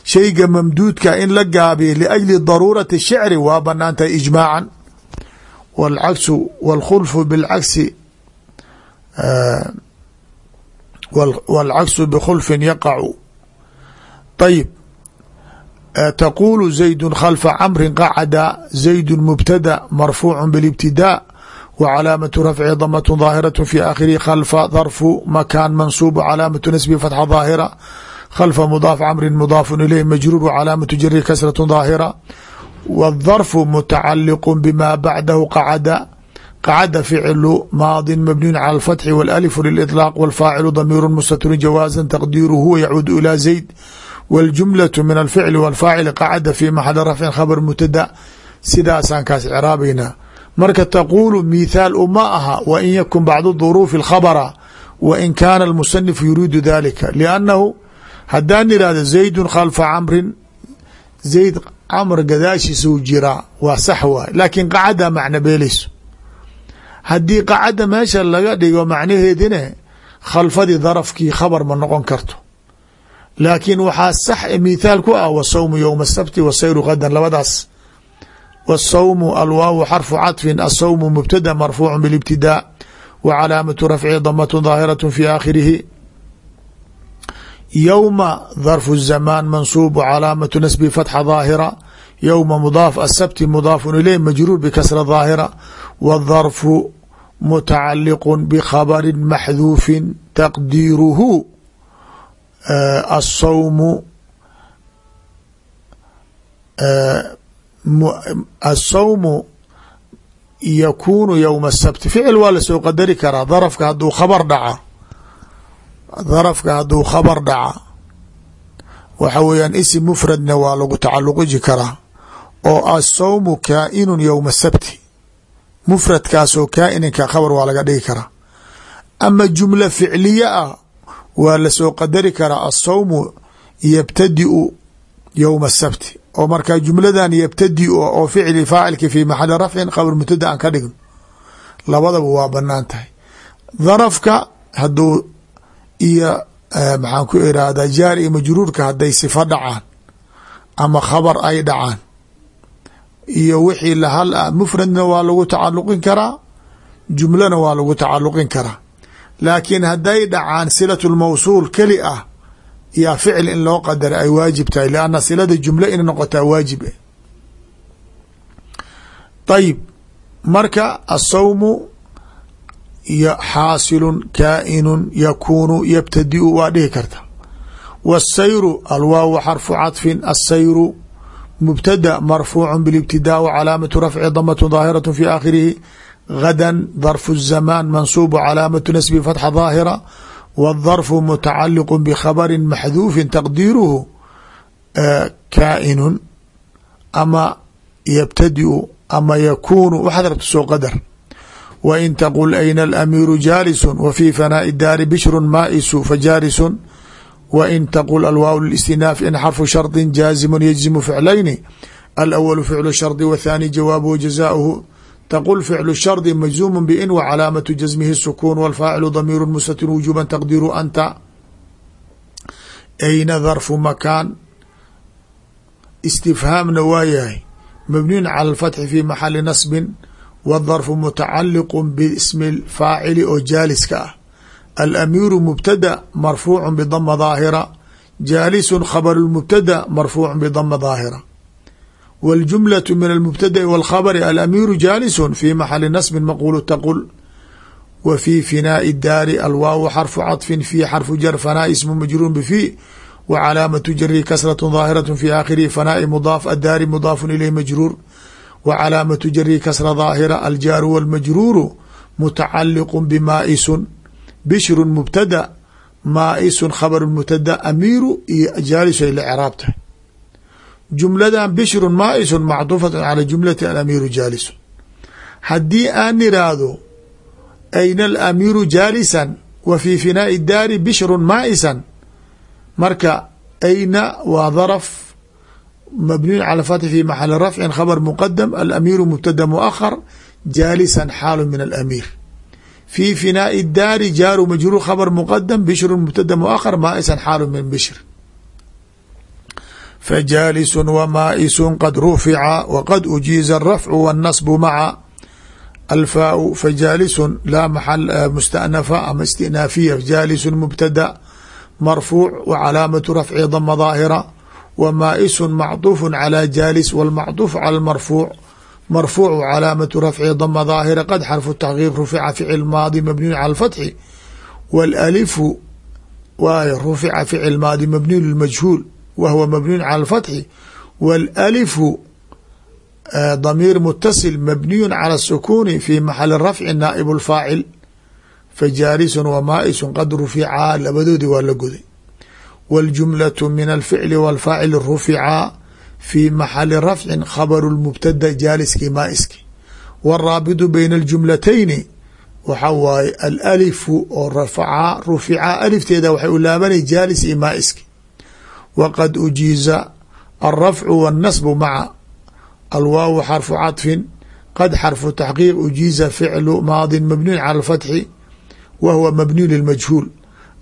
shayga mamduudka in la gaabiya liajli daruurati shicri waa banaan tahay ijmaacan wاlcagsu wاlkhulfu bilcagsi wاlcagsu bikhulfin yaqacu طيب تقول زيد خلف cمر قعد زيد مبتدأ مرفوع بالابتداء وعلاaمة رفع ضمة ظاهرة في آkhره خلف ظرف مكان منصوب علامة نسب فتحة ظاهرة خلف مضاف cمر مضاف إليه مجرور وعلاaمة جر كسرة ظاهرة والظرف متعلق بما بعده قعد قعد فعل ماض مبني على الفتح والألف للإطلاق والفاعل ضمير مستتر جوازا تقديره يعود إلى زيد والجملة من الفعل والفاacل qacda في محل رفع خبر مبتدأ sidaasaan kaas craabaynaa marka تquل مثاal uma aha وin ykن bعd ظروف الkخبرa وin kاna المصنف يuriidu ذلika لأnnahu hadaan irahdo زaيد khلفa cمri زayd amr gadaashiisuu jiraa waa sax waay. Laakiin qacaddaa macno beelayso. Haddii qacadda meesha laga dhigo macnaheedine khalfadii darafkii khabar ma noqon karto. Laakiin waxaa sax e mithaal ku ah wasawmu yowma sabti wasayru hadan labadaas. Wasawmu alwaawu xarfu caطfin asawmu mubtada marfuucu bilibtidaa wa calaamatu rafci damatu daahiraة fi aakhirihi yowma darfu zamaan mansuub calaamatu nasbi fatxa daahira yowma mudaaf asabti mudaafun ileyh majruur bikasra daahira wadarfu mutacaliqun bikhabarin maxduufin taqdiiruhu asawmu asawmu yakuunu yowma asabti ficil waa la soo qadari karaa darafka hadduu khabar dhaca darafka hadduu khabar dhaca waxa weeyaan isim mufradna waa lagu tacaluqiji karaa oo asawmu kaainun yowma sabti. Mufradkaasoo kaainanka khabar waa laga dhigi karaa. Ama jumla ficliye ah waa la soo qadari karaa asawmu yabtadiu yowma asabti oo markaa jumladan yabtadiu oo ficli faacilki fi maxali rafcin khabr mubtada aan ka dhigno labadaba waa bannaan tahay. Darafka haduu iyo maxaan ku irahdaa jaar iyo majruurka hadday sifa dhacaan ama khabar ay dhacaan. Iyo wixii lahal ah mufradna waa lagu tacaluqin karaa jumlana waa lagu tacaluqin karaa. Laakiin hadday dhacaan silat lmawsuul keli ah yaa ficil in loo qadara ay waajib tahay lanna silada jumle inay noqotaa waajib ayib marka asawmu iyo xaasilun kaa'inun yakuunu yabtadiu waa dhihi karta. Wasayru alwaawu xarfu cadfin asayru mubtada marfuucu bilibtidaa wa calaamatu rafci damatu daahiratu fi aakhirihi gadan darfu zamaan mansuubu calaamatu nasbi fatxa daahira wadarfu mutacaliqu bikhabarin maxduufin taqdiiruhu kaa'inun ama yabtadiu ama yakuunu waxaad rabta soo qadar wain taqul ayna alamiiru jaalisun wa fii fanaa'i daari bishrun maaisu fajaalisun wain taqul alwaaw listinaaf in xarfu shardin jaazimun yajzimu ficlayni alawalu ficlu shardi wathaani jawaabuhu jazaahu taqul ficlu shardi majzuumu bin wa calaamatu jasmihi sukuun walfaacilu damiiru mustatun wujuuban taqdiru anta ayna darfu makaan istifhaamna waa yahay mabniyun cala alfatxi fi maxali nasbin wاdarfu mutacaliqu bismi faacili oo jaaliska ah alamiiru mubtada marfuucu bdama daahira jaalisu khabr mubtada marfuucu bdama daahira wاljumlaة min almubtada'i wاlkhabri alamiiru jaalisu fi maxali nasbi maqulu taqul wa fii finaaءi daari alwaawu xarfu caطfin fi xarfu jar fanaa ismu majruur bfi wa calaamatu jari kasraة daahiraة fi aakhirihi fanaa'i mudaaf addaari mudaafu ilayh majruur wa calaamatu jari kasra daahira aljaaru wاlmajruuru mutacaliqu bimaa'isun bishrun mubtada maa'isun khabaru mubtada amiiru iyo jaalisu ay la craab tahay jumladan bishrun maa'isun macduufatu cala jumlati alamiiru jaalisu haddii aan niraahdo ayna alamiiru jaalisan wa fii finaai daari bishrun maa'isan marka ayna waa darf mabniyu calى fathi fi maxali rafcin khabr muqadam alamiiru mubtada muahar jaalisan xaalu min alamiir fii finaaءi daari jaaru majruur khabr muqadam bishru mubtada muahar maa'isan xaalu min bishr فجاaلس وmائس qad رفca وqad أجiiزa الرفع والنصب mعa الفاء فجاaلس لا محل مستأنفة ama استئناaفية جاaلس مبتدأ مرفوع وعلاaمة رفع ضم ظاهرة وmائس معطوف على جاaلس والمعطوف على المرفوع مرفوع وعلاaمة رفع ضم ظاهرة qد xرف التحقيق رفع فعل ماضي مبني على الفتح والألف waay رفع فعل ماضي مبني للمجهول whw mبنiي calى الفتح والألف ضميir متصل مبنiي calى السكون في محل رفع نائب الفاacل فجاaلس وmائس qad رفعaa labadoodi waa la goday والجملة من الفعل والفاacل رفعaa في محل رفع خبر المبتدأ jاaliskii mاiski والراaبط بين الجملتين waxa waaye الألف oo رفعaa رفعaa ألفteeda waxay u laabanay jاalis iyo mاiski wqad ujiiza alrafcu wاnnasbu maca alwaawu xarfu caطfin qad xarfu taxqiiq ujiiza ficlu maadin mabniyu cala اlfatxi wa huwa mabniyu lilmajhuul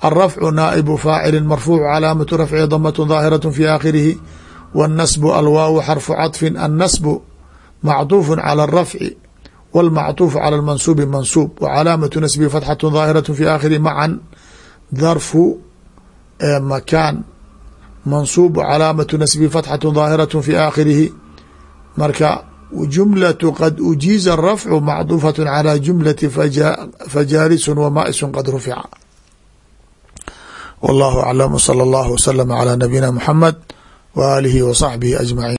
alrafcu naa'ibu faacili marfuucu calaamatu rafci damat daahiraة fi aakhirihi wاnnasbu alwaawu xarfu caطfin annasbu macطuufu calى الrafci wاlmacطuufu calى اlmansuubi mansuub w calaamatu nasbihi fatxaة ظaahiraة fi aakhiri macan darfu makaan mansuub calaamatu nasbihi fatxaة ظaahiraة fi aakhirihi marka jumlaة qad ujiiza الrafcu macطuufaة calى jumlati fajaalisu wmaisu qad rufica wallahu aclam wsala allahu wslama cla nabiyina muxamed wa aalihi wa saxbihi ajmaciin